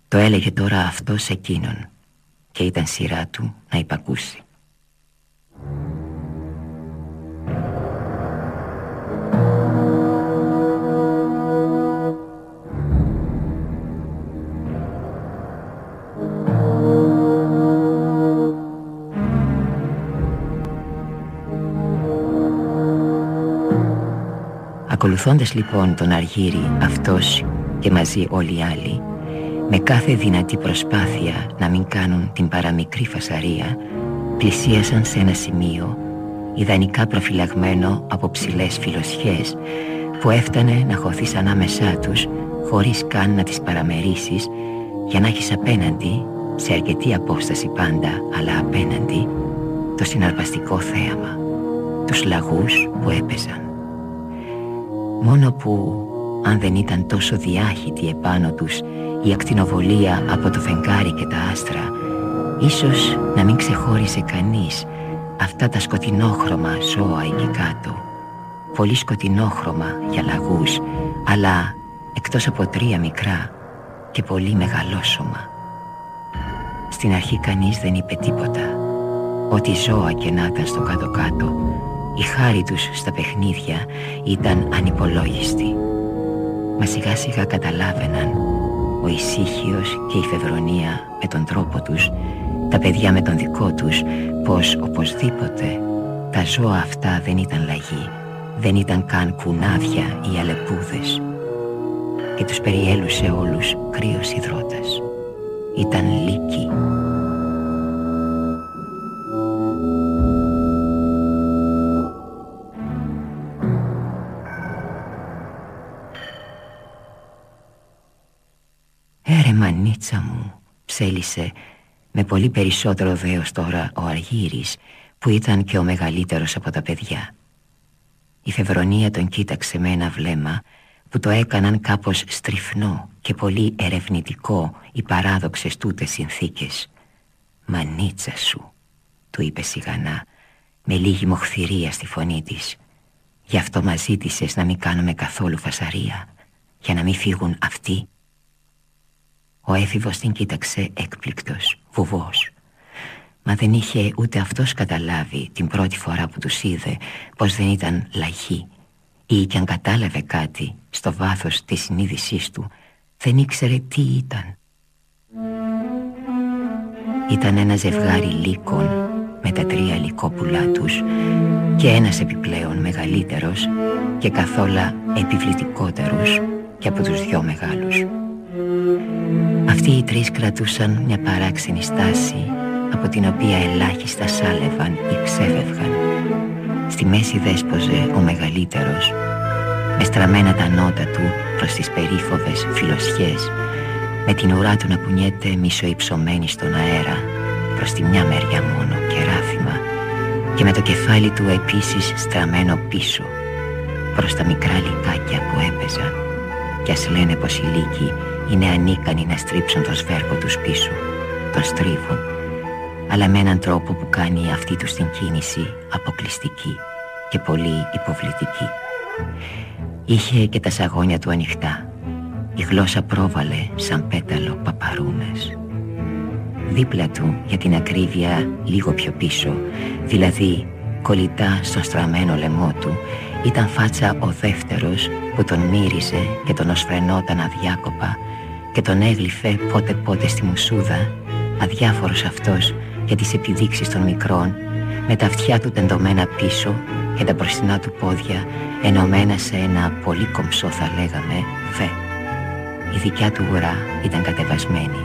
Το έλεγε τώρα αυτός σε εκείνον Και ήταν σειρά του να υπακούσει Ακολουθώντας λοιπόν τον Αργύρι αυτός και μαζί όλοι οι άλλοι με κάθε δυνατή προσπάθεια να μην κάνουν την παραμικρή φασαρία πλησίασαν σε ένα σημείο ιδανικά προφυλαγμένο από ψηλές φιλοσιές που έφτανε να χωθείς ανάμεσά τους χωρίς καν να τις παραμερίσεις για να έχεις απέναντι σε αρκετή απόσταση πάντα αλλά απέναντι το συναρπαστικό θέαμα τους λαγούς που έπαιζαν Μόνο που αν δεν ήταν τόσο διάχυτη επάνω τους η ακτινοβολία από το φεγγάρι και τα άστρα ίσως να μην ξεχώρισε κανείς αυτά τα σκοτεινόχρωμα ζώα εκεί κάτω. Πολύ σκοτεινόχρωμα για λαγούς αλλά εκτός από τρία μικρά και πολύ μεγαλόσωμα. Στην αρχή κανείς δεν είπε τίποτα. Ό,τι ζώα και να ήταν στο κάτω-κάτω η χάρη τους στα παιχνίδια ήταν ανυπολόγιστη. Μα σιγά σιγά καταλάβαιναν ο ησύχιος και η φευρονία με τον τρόπο τους, τα παιδιά με τον δικό τους, πως οπωσδήποτε τα ζώα αυτά δεν ήταν λαγοί, δεν ήταν καν κουνάδια ή αλεπούδες και τους περιέλουσε όλους κρύος υδρότας. Ήταν λύκοι μανίτσα μου ψέλισε με πολύ περισσότερο δέος τώρα ο Αργύρης που ήταν και ο μεγαλύτερος από τα παιδιά. Η Φεβρονία τον κοίταξε με ένα βλέμμα που το έκαναν κάπως στριφνό και πολύ ερευνητικό οι παράδοξες τούτες συνθήκες. «Μανίτσα σου», του είπε σιγανά, με λίγη μοχθηρία στη φωνή της. «Γι' αυτό μας ζήτησες να μην κάνουμε καθόλου φασαρία, για να μην φύγουν αυτοί ο έφηβος την κοίταξε έκπληκτος, βουβός. Μα δεν είχε ούτε αυτός καταλάβει την πρώτη φορά που τους είδε πως δεν ήταν λαχή ή κι αν κατάλαβε κάτι στο βάθος της συνείδησής του δεν ήξερε τι ήταν. Ήταν ένα ζευγάρι λύκων με τα τρία λυκόπουλά τους και ένας επιπλέον μεγαλύτερος και καθόλα επιβλητικότερος και από τους δυο μεγάλους. Αυτοί οι τρεις κρατούσαν μια παράξενη στάση από την οποία ελάχιστα σάλευαν ή ξέφευγαν. Στη μέση δέσποζε ο μεγαλύτερος με στραμμένα τα νότα του προς τις περίφοβες φιλοσιές με την ουρά του να κουνιέται μισοϊψωμένη στον αέρα προς τη μια μεριά μόνο και ράθιμα και με το κεφάλι του επίσης στραμμένο πίσω προς τα μικρά λικάκια που έπαιζαν κι ας λένε πως οι λύκοι είναι ανίκανοι να στρίψουν το σβέρκο τους πίσω. Τον στρίβουν, αλλά με έναν τρόπο που κάνει αυτή τους την κίνηση αποκλειστική και πολύ υποβλητική. Είχε και τα σαγόνια του ανοιχτά. Η γλώσσα πρόβαλε σαν πέταλο παπαρούνες. Δίπλα του, για την ακρίβεια, λίγο πιο πίσω, δηλαδή κολλητά στο στραμμένο λαιμό του, ήταν φάτσα ο δεύτερος που τον μύριζε και τον οσφρενόταν αδιάκοπα και τον έγλυφε πότε πότε στη μουσούδα αδιάφορος αυτός για τις επιδείξεις των μικρών με τα αυτιά του τεντωμένα πίσω και τα μπροστινά του πόδια ενωμένα σε ένα πολύ κομψό θα λέγαμε βε. Η δικιά του ουρά ήταν κατεβασμένη,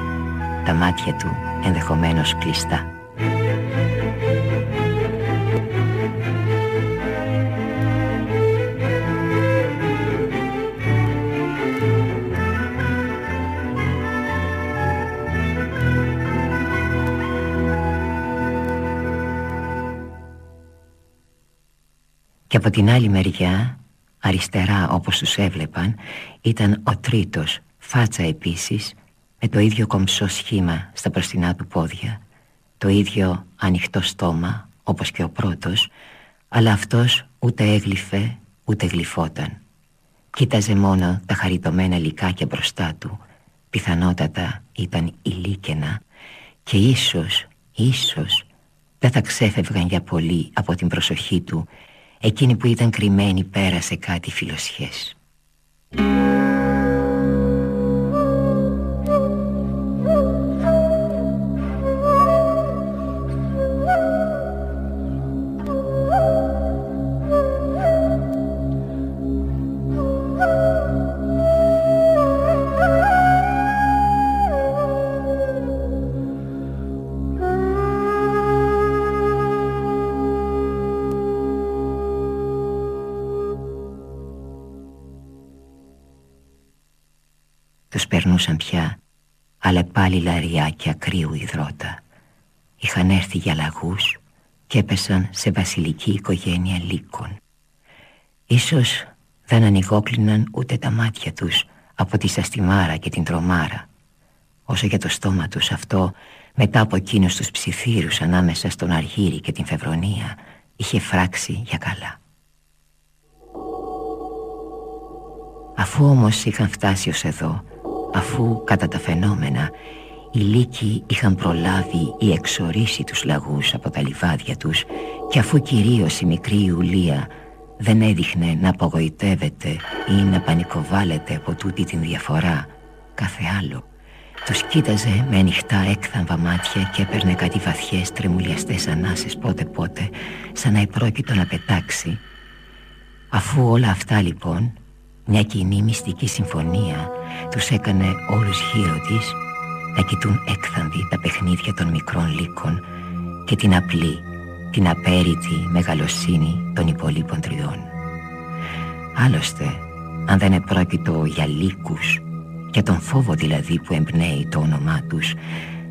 τα μάτια του ενδεχομένως κλειστά. Και από την άλλη μεριά, αριστερά όπως τους έβλεπαν, ήταν ο τρίτος, φάτσα επίσης, με το ίδιο κομψό σχήμα στα προστινά του πόδια, το ίδιο ανοιχτό στόμα όπως και ο πρώτος, αλλά αυτός ούτε έγλυφε ούτε γλυφόταν. Κοίταζε μόνο τα χαριτωμένα λικάκια μπροστά του, πιθανότατα ήταν ηλίκαινα και ίσως, ίσως δεν θα ξέφευγαν για πολύ από την προσοχή του Εκείνη που ήταν κρυμμένη πέρασε κάτι φιλοσιές περνούσαν πια αλλά πάλι λαριάκια κρύου υδρότα. Είχαν έρθει για λαγούς και έπεσαν σε βασιλική οικογένεια λύκων. Ίσως δεν ανοιγόκλιναν ούτε τα μάτια τους από τη σαστιμάρα και την τρομάρα. Όσο για το στόμα τους αυτό, μετά από εκείνους τους ψιθύρους ανάμεσα στον Αργύρι και την Φευρονία, είχε φράξει για καλά. Αφού όμως είχαν φτάσει ως εδώ, αφού κατά τα φαινόμενα οι λύκοι είχαν προλάβει ή εξορίσει τους λαγούς από τα λιβάδια τους και αφού κυρίως η μικρή Ιουλία δεν έδειχνε να απογοητεύεται ή να πανικοβάλλεται από τούτη την διαφορά κάθε άλλο τους κοίταζε με ανοιχτά έκθαμβα μάτια και έπαιρνε κάτι βαθιές τρεμουλιαστές ανάσες πότε πότε σαν να επρόκειτο να πετάξει. Αφού όλα αυτά λοιπόν μια κοινή μυστική συμφωνία τους έκανε όλους γύρω της να κοιτούν έκθαμβοι τα παιχνίδια των μικρών λύκων και την απλή, την απέριτη μεγαλοσύνη των υπολείπων τριών. Άλλωστε, αν δεν επρόκειτο για λύκους, για τον φόβο δηλαδή που εμπνέει το όνομά τους,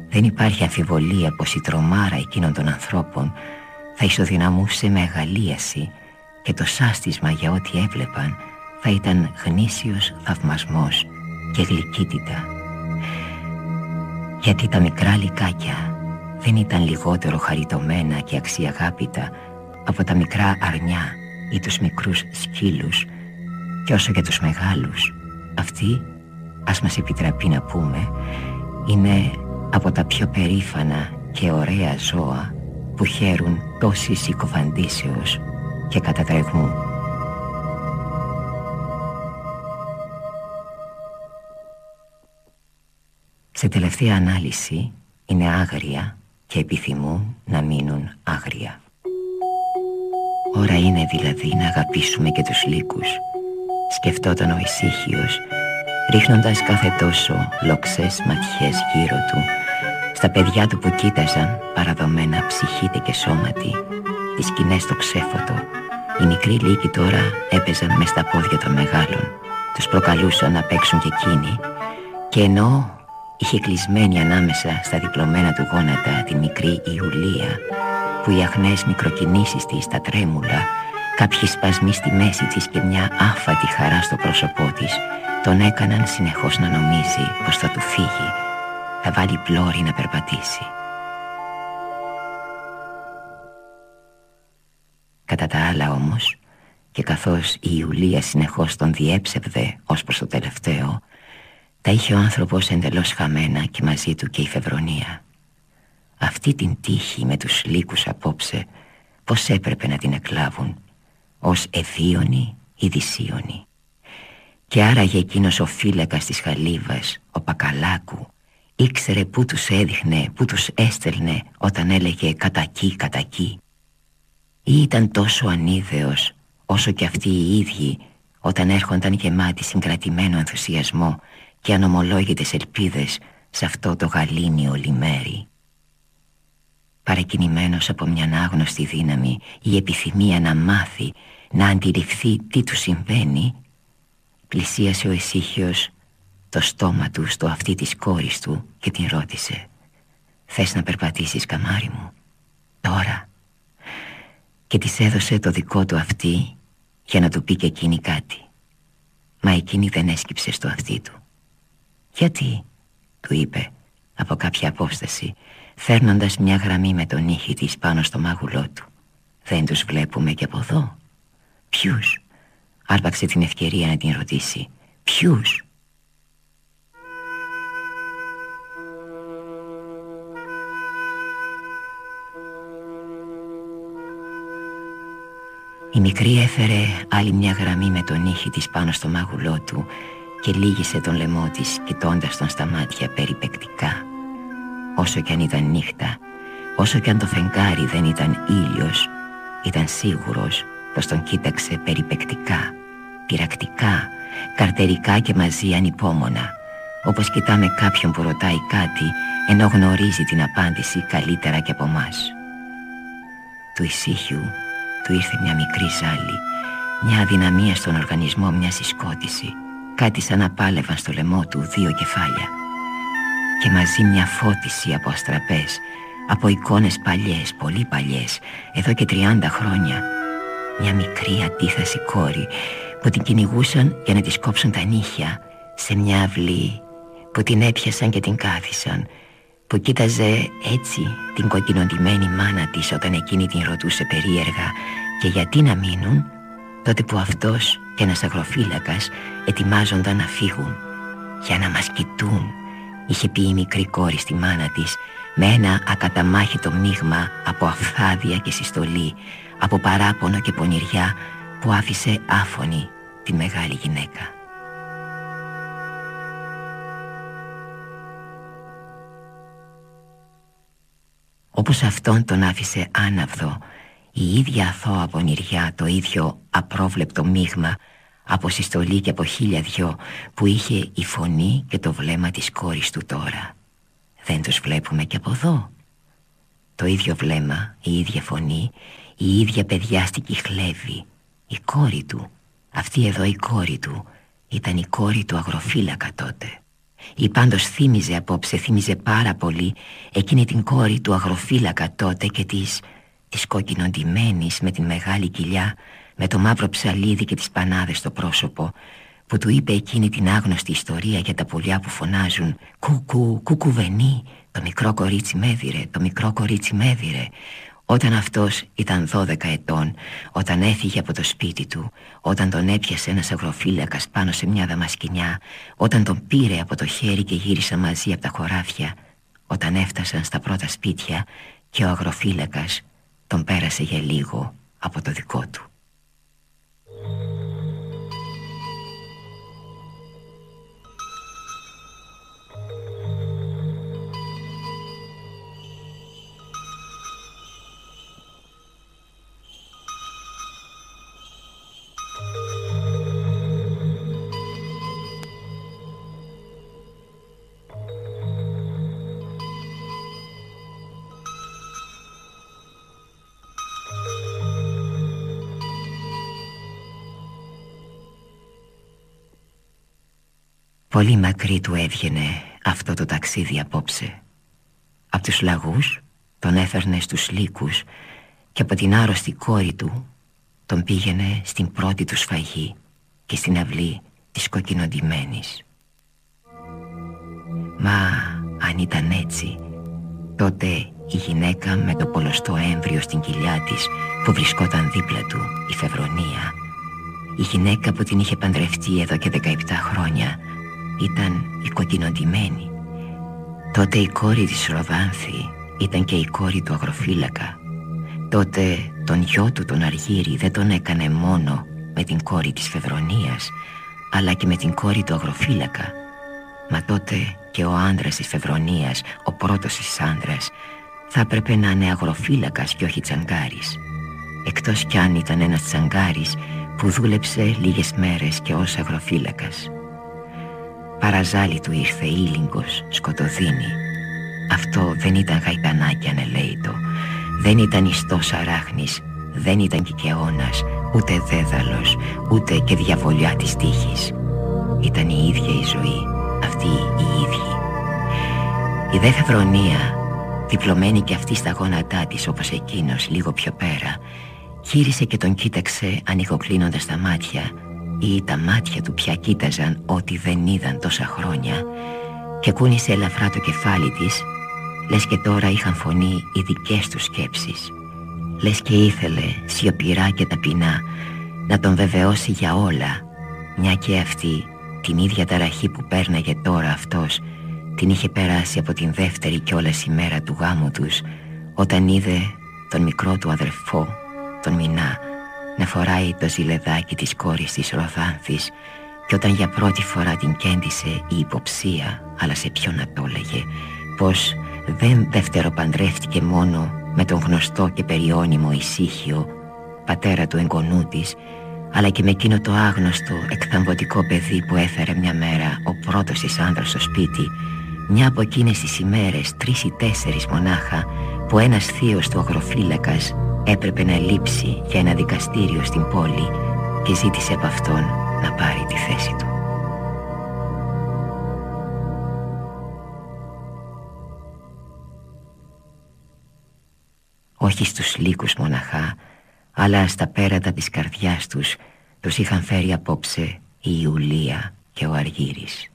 δεν υπάρχει αμφιβολία πως η τρομάρα εκείνων των ανθρώπων θα ισοδυναμούσε με αγαλίαση και το σάστισμα για ό,τι έβλεπαν θα ήταν γνήσιος θαυμασμός και γλυκύτητα γιατί τα μικρά λικάκια δεν ήταν λιγότερο χαριτωμένα και αξιαγάπητα από τα μικρά αρνιά ή τους μικρούς σκύλους και όσο για τους μεγάλους αυτοί ας μας επιτραπεί να πούμε είναι από τα πιο περήφανα και ωραία ζώα που χαίρουν τόσης συκοφαντήσεως και κατατρεγμού. Σε τελευταία ανάλυση είναι άγρια και επιθυμούν να μείνουν άγρια. Ώρα είναι δηλαδή να αγαπήσουμε και τους λύκους, σκεφτόταν ο ησύχιος, ρίχνοντας κάθε τόσο λοξές ματιές γύρω του, στα παιδιά του που κοίταζαν παραδομένα ψυχήτε και σώματι, τις σκηνές στο ξέφωτο. Οι μικροί λύκοι τώρα έπαιζαν μες στα πόδια των μεγάλων, τους προκαλούσαν να παίξουν και εκείνοι, και ενώ είχε κλεισμένη ανάμεσα στα διπλωμένα του γόνατα την μικρή Ιουλία που οι αχνές μικροκινήσεις της τα τρέμουλα κάποιοι σπασμοί στη μέση της και μια άφατη χαρά στο πρόσωπό της τον έκαναν συνεχώς να νομίζει πως θα του φύγει θα βάλει πλώρη να περπατήσει. Κατά τα άλλα όμως και καθώς η Ιουλία συνεχώς τον διέψευδε ως προς το τελευταίο τα είχε ο άνθρωπος εντελώς χαμένα και μαζί του και η Φευρονία Αυτή την τύχη με τους λύκους απόψε Πώς έπρεπε να την εκλάβουν Ως ευίωνη ή δυσίωνη. Και άραγε εκείνος ο φύλακας της Χαλίβας Ο Πακαλάκου Ήξερε πού τους έδειχνε, πού τους έστελνε Όταν έλεγε κατακί, κατακί Ή ήταν τόσο ανίδεος όσο και αυτοί οι ίδιοι όταν έρχονταν γεμάτοι συγκρατημένο ενθουσιασμό και ανομολόγητες ελπίδες σε αυτό το γαλήνιο λιμέρι. Παρακινημένος από μια άγνωστη δύναμη η επιθυμία να μάθει, να αντιληφθεί τι του συμβαίνει, πλησίασε ο Εσύχιος το στόμα του στο αυτί της κόρης του και την ρώτησε «Θες να περπατήσεις καμάρι μου, τώρα» και της έδωσε το δικό του αυτί για να του πει και εκείνη κάτι. Μα εκείνη δεν έσκυψε στο αυτί του. «Γιατί» του είπε από κάποια απόσταση φέρνοντας μια γραμμή με τον ήχη της πάνω στο μάγουλό του. «Δεν τους βλέπουμε και από εδώ». «Ποιους» άρπαξε την ευκαιρία να την ρωτήσει. «Ποιους» Η μικρή έφερε άλλη μια γραμμή με τον ήχη της πάνω στο μάγουλό του και λύγησε τον λαιμό της κοιτώντας τον στα μάτια περιπεκτικά. Όσο κι αν ήταν νύχτα, όσο κι αν το φεγγάρι δεν ήταν ήλιος, ήταν σίγουρος πως τον κοίταξε περιπεκτικά, πειρακτικά, καρτερικά και μαζί ανυπόμονα, όπως κοιτάμε κάποιον που ρωτάει κάτι ενώ γνωρίζει την απάντηση καλύτερα και από μας. Του ησύχιου του ήρθε μια μικρή ζάλη Μια αδυναμία στον οργανισμό, μιας συσκότηση Κάτι σαν να πάλευαν στο λαιμό του δύο κεφάλια. Και μαζί μια φώτιση από αστραπές Από εικόνες παλιές, πολύ παλιές Εδώ και 30 χρόνια Μια μικρή αντίθεση κόρη Που την κυνηγούσαν για να της κόψουν τα νύχια Σε μια αυλή Που την έπιασαν και την κάθισαν που κοίταζε έτσι την κοκκινοντημένη μάνα της όταν εκείνη την ρωτούσε περίεργα και γιατί να μείνουν τότε που αυτός και ένας αγροφύλακας ετοιμάζονταν να φύγουν για να μας κοιτούν είχε πει η μικρή κόρη στη μάνα της με ένα ακαταμάχητο μείγμα από αφθάδια και συστολή από παράπονο και πονηριά που άφησε άφωνη τη μεγάλη γυναίκα. όπως αυτόν τον άφησε άναυδο η ίδια αθώα πονηριά, το ίδιο απρόβλεπτο μείγμα από συστολή και από χίλια δυο που είχε η φωνή και το βλέμμα της κόρης του τώρα. Δεν τους βλέπουμε και από εδώ. Το ίδιο βλέμμα, η ίδια φωνή, η ίδια παιδιάστικη χλέβη, η κόρη του, αυτή εδώ η κόρη του, ήταν η κόρη του αγροφύλακα τότε. Ή πάντως θύμιζε απόψε, θύμιζε πάρα πολύ εκείνη την κόρη του αγροφύλακα τότε και της, της κόκκινοντημένης με την μεγάλη κοιλιά, με το μαύρο ψαλίδι και τις πανάδες στο πρόσωπο, που του είπε εκείνη την άγνωστη ιστορία για τα πουλιά που φωνάζουν «Κουκου, κουκουβενί, το μικρό κορίτσι μέδιρε, το μικρό κορίτσι μέδιρε», όταν αυτός ήταν 12 ετών, όταν έφυγε από το σπίτι του, όταν τον έπιασε ένας αγροφύλακας πάνω σε μια δαμασκηνιά, όταν τον πήρε από το χέρι και γύρισα μαζί από τα χωράφια, όταν έφτασαν στα πρώτα σπίτια και ο αγροφύλακας τον πέρασε για λίγο από το δικό του. Πολύ μακρύ του έβγαινε αυτό το ταξίδι απόψε. Απ' τους λαγούς τον έφερνε στους λύκους Και από την άρρωστη κόρη του τον πήγαινε στην πρώτη του σφαγή Και στην αυλή της κοκκινοντημένης Μα αν ήταν έτσι Τότε η γυναίκα με το πολλωστό έμβριο στην κοιλιά της Που βρισκόταν δίπλα του, η Φευρονία Η γυναίκα που την είχε παντρευτεί εδώ και 17 χρόνια ήταν η κοκκινοντημένη Τότε η κόρη της Ροδάνθη ήταν και η κόρη του αγροφύλακα. Τότε τον γιο του τον Αργύρι δεν τον έκανε μόνο με την κόρη της Φεβρονίας Αλλά και με την κόρη του αγροφύλακα. Μα τότε και ο άντρας της Φεβρονίας, ο πρώτος της άντρας Θα έπρεπε να είναι αγροφύλακας και όχι τσαγκάρης εκτός κι αν ήταν ένας τσαγκάρης που δούλεψε λίγες μέρες και ως αγροφύλακας. Παραζάλι του ήρθε ήλιγκος, σκοτωδίνη. Αυτό δεν ήταν γαϊτανάκι ανελέητο, δεν ήταν ιστός αράχνης, δεν ήταν κικαιώνας, ούτε δέδαλος, ούτε και διαβολιά της τύχης. Ήταν η ίδια η ζωή, αυτή η ίδια. Η δε Φευρονία, διπλωμένη και αυτή στα γόνατά της όπως εκείνος λίγο πιο πέρα, Γύρισε και τον κοίταξε ανοιγοκλίνοντας τα μάτια ή τα μάτια του πια κοίταζαν ό,τι δεν είδαν τόσα χρόνια και κούνησε ελαφρά το κεφάλι της λες και τώρα είχαν φωνή οι δικές τους σκέψεις. Λες και ήθελε σιωπηρά και ταπεινά να τον βεβαιώσει για όλα μια και αυτή την ίδια ταραχή που πέρναγε τώρα αυτός την είχε περάσει από την δεύτερη κιόλας ημέρα του γάμου τους όταν είδε τον μικρό του αδερφό τον Μινά να φοράει το ζηλεδάκι της κόρης της Ροδάνθης και όταν για πρώτη φορά την κέντησε η υποψία αλλά σε ποιον να το έλεγε πως δεν δευτεροπαντρεύτηκε μόνο με τον γνωστό και περιώνυμο ησύχιο πατέρα του εγγονού της αλλά και με εκείνο το άγνωστο εκθαμβωτικό παιδί που έφερε μια μέρα ο πρώτος της άνδρας στο σπίτι μια από εκείνες τις ημέρες τρεις ή τέσσερις μονάχα που ένας θείος του αγροφύλακας έπρεπε να λείψει για ένα δικαστήριο στην πόλη και ζήτησε από αυτόν να πάρει τη θέση του. Όχι στους λύκους μοναχά, αλλά στα πέρατα της καρδιάς τους τους είχαν φέρει απόψε η Ιουλία και ο Αργύρης.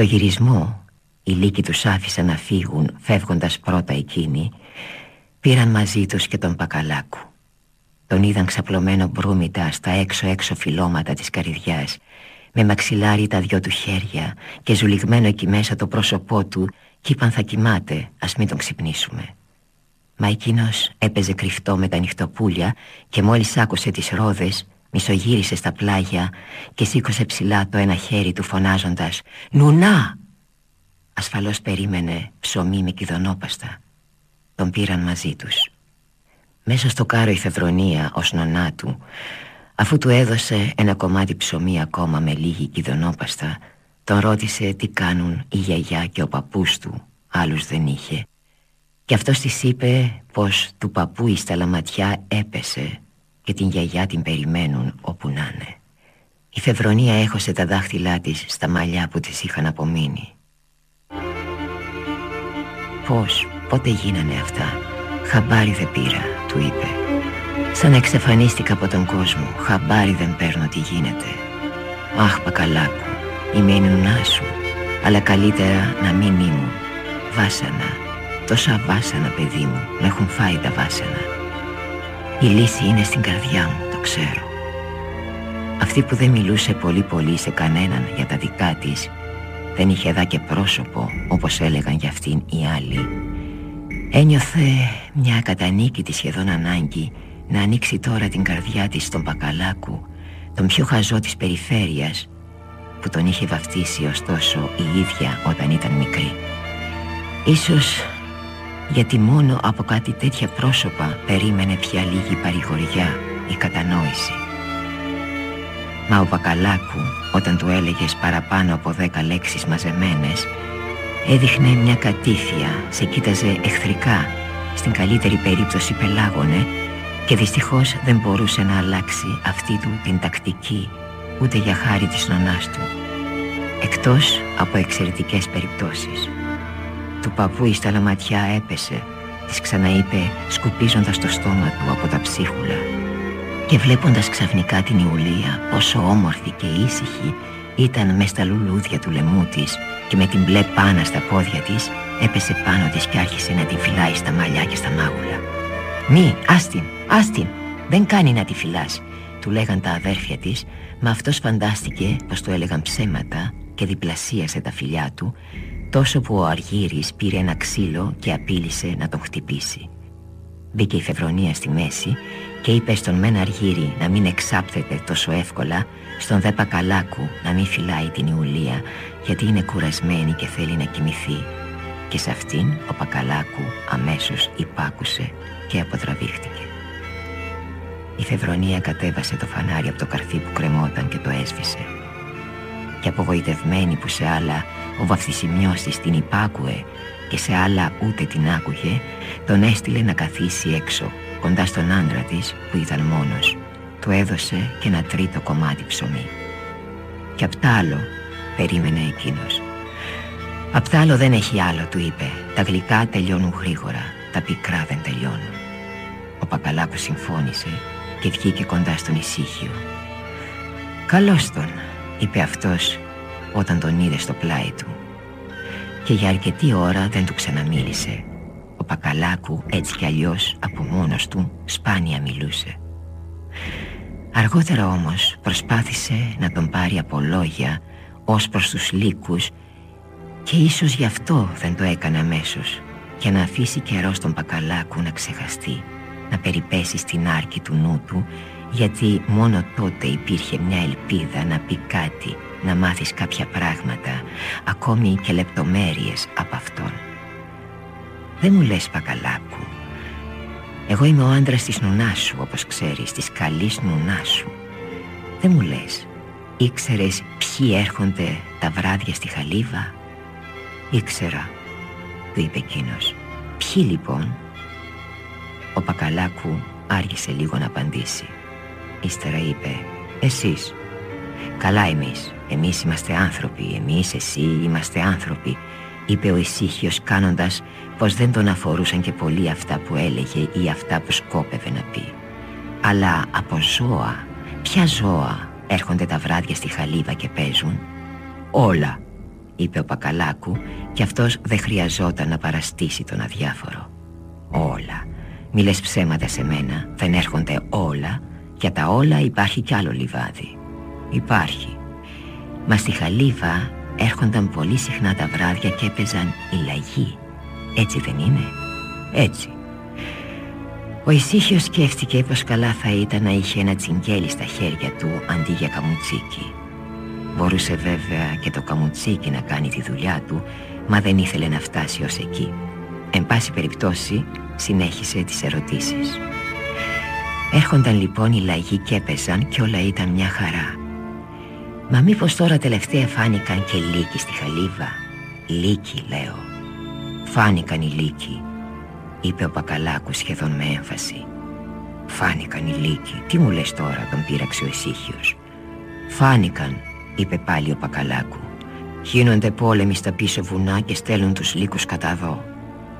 Στο γυρισμό οι λύκοι τους άφησαν να φύγουν φεύγοντας πρώτα εκείνοι Πήραν μαζί τους και τον Πακαλάκου. Τον είδαν ξαπλωμένο μπρούμητα στα έξω-έξω φυλώματα της καρυδιάς Με μαξιλάρι τα δυο του χέρια και ζουλιγμένο εκεί μέσα το πρόσωπό του Κι είπαν θα κοιμάται, ας μην τον ξυπνήσουμε Μα εκείνος έπαιζε κρυφτό με τα νυχτοπούλια Και μόλις άκουσε τις ρόδες Μισογύρισε στα πλάγια και σήκωσε ψηλά το ένα χέρι του φωνάζοντας «Νουνά!» Ασφαλώς περίμενε ψωμί με κιδονόπαστα. Τον πήραν μαζί τους. Μέσα στο κάρο η Φεβρονία ως νονά του Αφού του έδωσε ένα κομμάτι ψωμί ακόμα με λίγη κιδονόπαστα Τον ρώτησε τι κάνουν η γιαγιά και ο παππούς του Άλλους δεν είχε. Και αυτός της είπε πως του παππού η σταλαματιά έπεσε και την γιαγιά την περιμένουν όπου να είναι. Η Φεβρονία έχωσε τα δάχτυλά της στα μαλλιά που της είχαν απομείνει. Πώς, πότε γίνανε αυτά, χαμπάρι δεν πήρα, του είπε. Σαν εξαφανίστηκα από τον κόσμο, χαμπάρι δεν παίρνω τι γίνεται. Αχ, Πακαλάκου, είμαι η νουνά σου, αλλά καλύτερα να μην ήμουν. Βάσανα, τόσα βάσανα παιδί μου, με έχουν φάει τα βάσανα. Η λύση είναι στην καρδιά μου, το ξέρω. Αυτή που δεν μιλούσε πολύ πολύ σε κανέναν για τα δικά της δεν είχε δά και πρόσωπο όπως έλεγαν για αυτήν οι άλλοι. Ένιωθε μια κατανίκητη σχεδόν ανάγκη να ανοίξει τώρα την καρδιά της στον Πακαλάκου, τον πιο χαζό της περιφέρειας που τον είχε βαφτίσει ωστόσο η ίδια όταν ήταν μικρή. Ίσως γιατί μόνο από κάτι τέτοια πρόσωπα περίμενε πια λίγη παρηγοριά ή κατανόηση. Μα ο Πακαλάκου όταν του έλεγες παραπάνω από δέκα λέξεις μαζεμένες έδειχνε μια κατήφια, σε κοίταζε εχθρικά, στην καλύτερη περίπτωση πελάγωνε και δυστυχώς δεν μπορούσε να αλλάξει αυτή του την τακτική ούτε για χάρη της νονάς του εκτός από εξαιρετικές περιπτώσεις. Του παππού η σταλαματιά έπεσε Της ξαναείπε σκουπίζοντας το στόμα του από τα ψίχουλα. Και βλέποντας ξαφνικά την Ιουλία Πόσο όμορφη και ήσυχη Ήταν μες στα λουλούδια του λαιμού της Και με την μπλε πάνα στα πόδια της Έπεσε πάνω της και άρχισε να την φυλάει στα μαλλιά και στα μάγουλα. Μη, άστιν, άστιν, δεν κάνει να τη φυλάς Του λέγαν τα αδέρφια της Μα αυτός φαντάστηκε πως του έλεγαν ψέματα Και διπλασίασε τα φιλιά του Τόσο που ο Αργύρης πήρε ένα ξύλο Και απείλησε να τον χτυπήσει Μπήκε η Φεβρονία στη μέση Και είπε στον Μεν Αργύρη να μην εξάπτεται τόσο εύκολα Στον Δε Πακαλάκου να μην φυλάει την Ιουλία Γιατί είναι κουρασμένη και θέλει να κοιμηθεί Και σε αυτήν ο Πακαλάκου αμέσως υπάκουσε και αποτραβήχτηκε. Η Φεβρονία κατέβασε το φανάρι από το καρφί που κρεμόταν και το έσβησε. Και απογοητευμένη που σε άλλα ο βαφθισιμιός της την υπάκουε και σε άλλα ούτε την άκουγε, τον έστειλε να καθίσει έξω, κοντά στον άντρα της που ήταν μόνος. Του έδωσε και ένα τρίτο κομμάτι ψωμί. «Και απ' άλλο», περίμενε εκείνος. «Απ' άλλο δεν έχει άλλο», του είπε. «Τα γλυκά τελειώνουν γρήγορα, τα πικρά δεν τελειώνουν». Ο Πακαλάκος συμφώνησε και βγήκε κοντά στον ησύχιο. «Καλώς τον», είπε αυτός όταν τον είδε στο πλάι του. Και για αρκετή ώρα δεν του ξαναμίλησε. Ο Πακαλάκου έτσι κι αλλιώς από μόνος του σπάνια μιλούσε. Αργότερα όμως προσπάθησε να τον πάρει από λόγια ως προς τους λύκους και ίσως γι' αυτό δεν το έκανε αμέσως για να αφήσει καιρό στον Πακαλάκου να ξεχαστεί να περιπέσει στην άρκη του νου του γιατί μόνο τότε υπήρχε μια ελπίδα να πει κάτι, να μάθεις κάποια πράγματα, ακόμη και λεπτομέρειες από αυτόν. Δεν μου λες Πακαλάκου, εγώ είμαι ο άντρας της νουνάς σου, όπως ξέρεις, της καλής νουνάς σου. Δεν μου λες, ήξερες ποιοι έρχονται τα βράδια στη Χαλίβα; Ήξερα, του είπε εκείνος. Ποιοι λοιπόν, ο Πακαλάκου άργησε λίγο να απαντήσει. Ύστερα είπε «Εσείς». «Καλά εμείς. Εμείς είμαστε άνθρωποι. Εμείς, εσύ, είμαστε άνθρωποι», είπε ο ησύχιος κάνοντας πως δεν τον αφορούσαν και πολύ αυτά που έλεγε ή αυτά που σκόπευε να πει. Αλλά από ζώα, ποια ζώα έρχονται τα βράδια στη χαλίβα και παίζουν; «Όλα», είπε ο Πακαλάκου και αυτός δεν χρειαζόταν να παραστήσει τον αδιάφορο. «Όλα». Μη λες ψέματα σε μένα, δεν έρχονται όλα Για τα όλα υπάρχει κι άλλο λιβάδι. Υπάρχει. Μα στη Χαλίβα έρχονταν πολύ συχνά τα βράδια και έπαιζαν οι λαγοί. Έτσι δεν είναι; Έτσι. Ο Ισύχιος σκέφτηκε πως καλά θα ήταν να είχε ένα τσιγκέλι στα χέρια του αντί για καμουτσίκι. Μπορούσε βέβαια και το καμουτσίκι να κάνει τη δουλειά του Μα δεν ήθελε να φτάσει ως εκεί. Εν πάση περιπτώσει συνέχισε τις ερωτήσεις. Έρχονταν λοιπόν οι λαγοί και έπαιζαν και όλα ήταν μια χαρά. Μα μήπως τώρα τελευταία φάνηκαν και λύκοι στη χαλίβα; Λύκοι λέω. Φάνηκαν οι λύκοι, είπε ο Πακαλάκου σχεδόν με έμφαση. Φάνηκαν οι λύκοι, τι μου λες τώρα, τον πείραξε ο Εσύχιος. Φάνηκαν, είπε πάλι ο Πακαλάκου. Γίνονται πόλεμοι στα πίσω βουνά και στέλνουν τους λύκους κατά εδώ.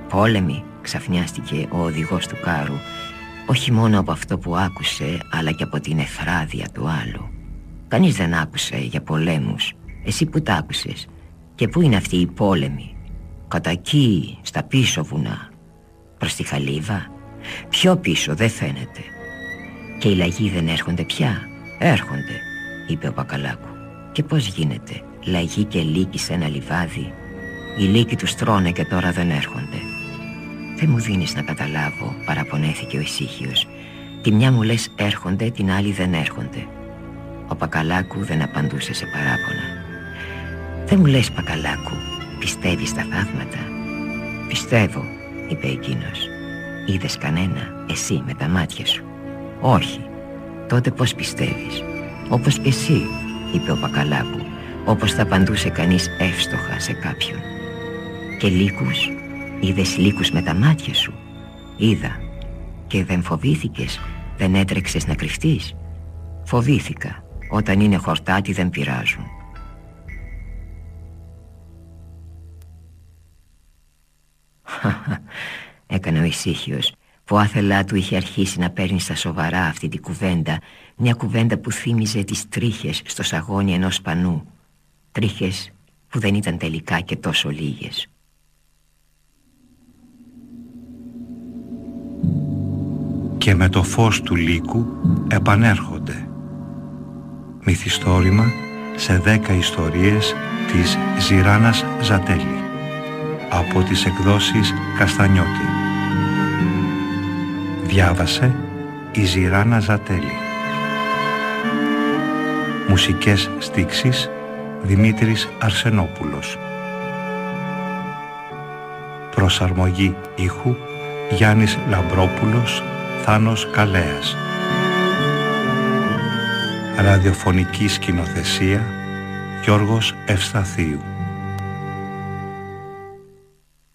Πόλεμοι, ξαφνιάστηκε ο οδηγός του κάρου όχι μόνο από αυτό που άκουσε αλλά και από την εφράδια του άλλου. Κανείς δεν άκουσε για πολέμους. Εσύ που τ' άκουσες. Και πού είναι αυτοί οι πόλεμοι; Κατά εκεί, στα πίσω βουνά. Προς τη Χαλίβα; Πιο πίσω δεν φαίνεται. Και οι λαγοί δεν έρχονται πια; Έρχονται, είπε ο Πακαλάκου. Και πώς γίνεται; Λαγοί και λύκοι σε ένα λιβάδι; Οι λύκοι τους τρώνε και τώρα δεν έρχονται «Δεν μου δίνεις να καταλάβω», παραπονέθηκε ο ησύχιος. «Τη μια μου λες έρχονται, την άλλη δεν έρχονται». Ο Πακαλάκου δεν απαντούσε σε παράπονα. «Δεν μου λες Πακαλάκου, πιστεύεις στα θαύματα». «Πιστεύω», είπε εκείνος. «Είδες κανένα, εσύ με τα μάτια σου». «Όχι». «Τότε πώς πιστεύεις». «Όπως και εσύ», είπε ο Πακαλάκου, όπως θα απαντούσε κανείς εύστοχα σε κάποιον. «Και λύκους» Είδες λύκους με τα μάτια σου. Είδα. Και δεν φοβήθηκες Δεν έτρεξες να κρυφτείς. Φοβήθηκα. Όταν είναι χορτάτι δεν πειράζουν. [LAUGHS] Έκανε ο ησύχιος που άθελά του είχε αρχίσει να παίρνει στα σοβαρά αυτή την κουβέντα Μια κουβέντα που θύμιζε τις τρίχες στο σαγόνι ενός πανού. Τρίχες που δεν ήταν τελικά και τόσο λίγες και με το φως του λύκου επανέρχονται. Μυθιστόρημα σε δέκα ιστορίες της Ζηράνας Ζατέλη από τις εκδόσεις Καστανιώτη. Διάβασε η Ζηράνα Ζατέλη. Μουσικές στίξεις Δημήτρης Αρσενόπουλος. Προσαρμογή ήχου Γιάννης Λαμπρόπουλος Θάνος Καλέας. Ραδιοφωνική σκηνοθεσία Γιώργος Ευσταθίου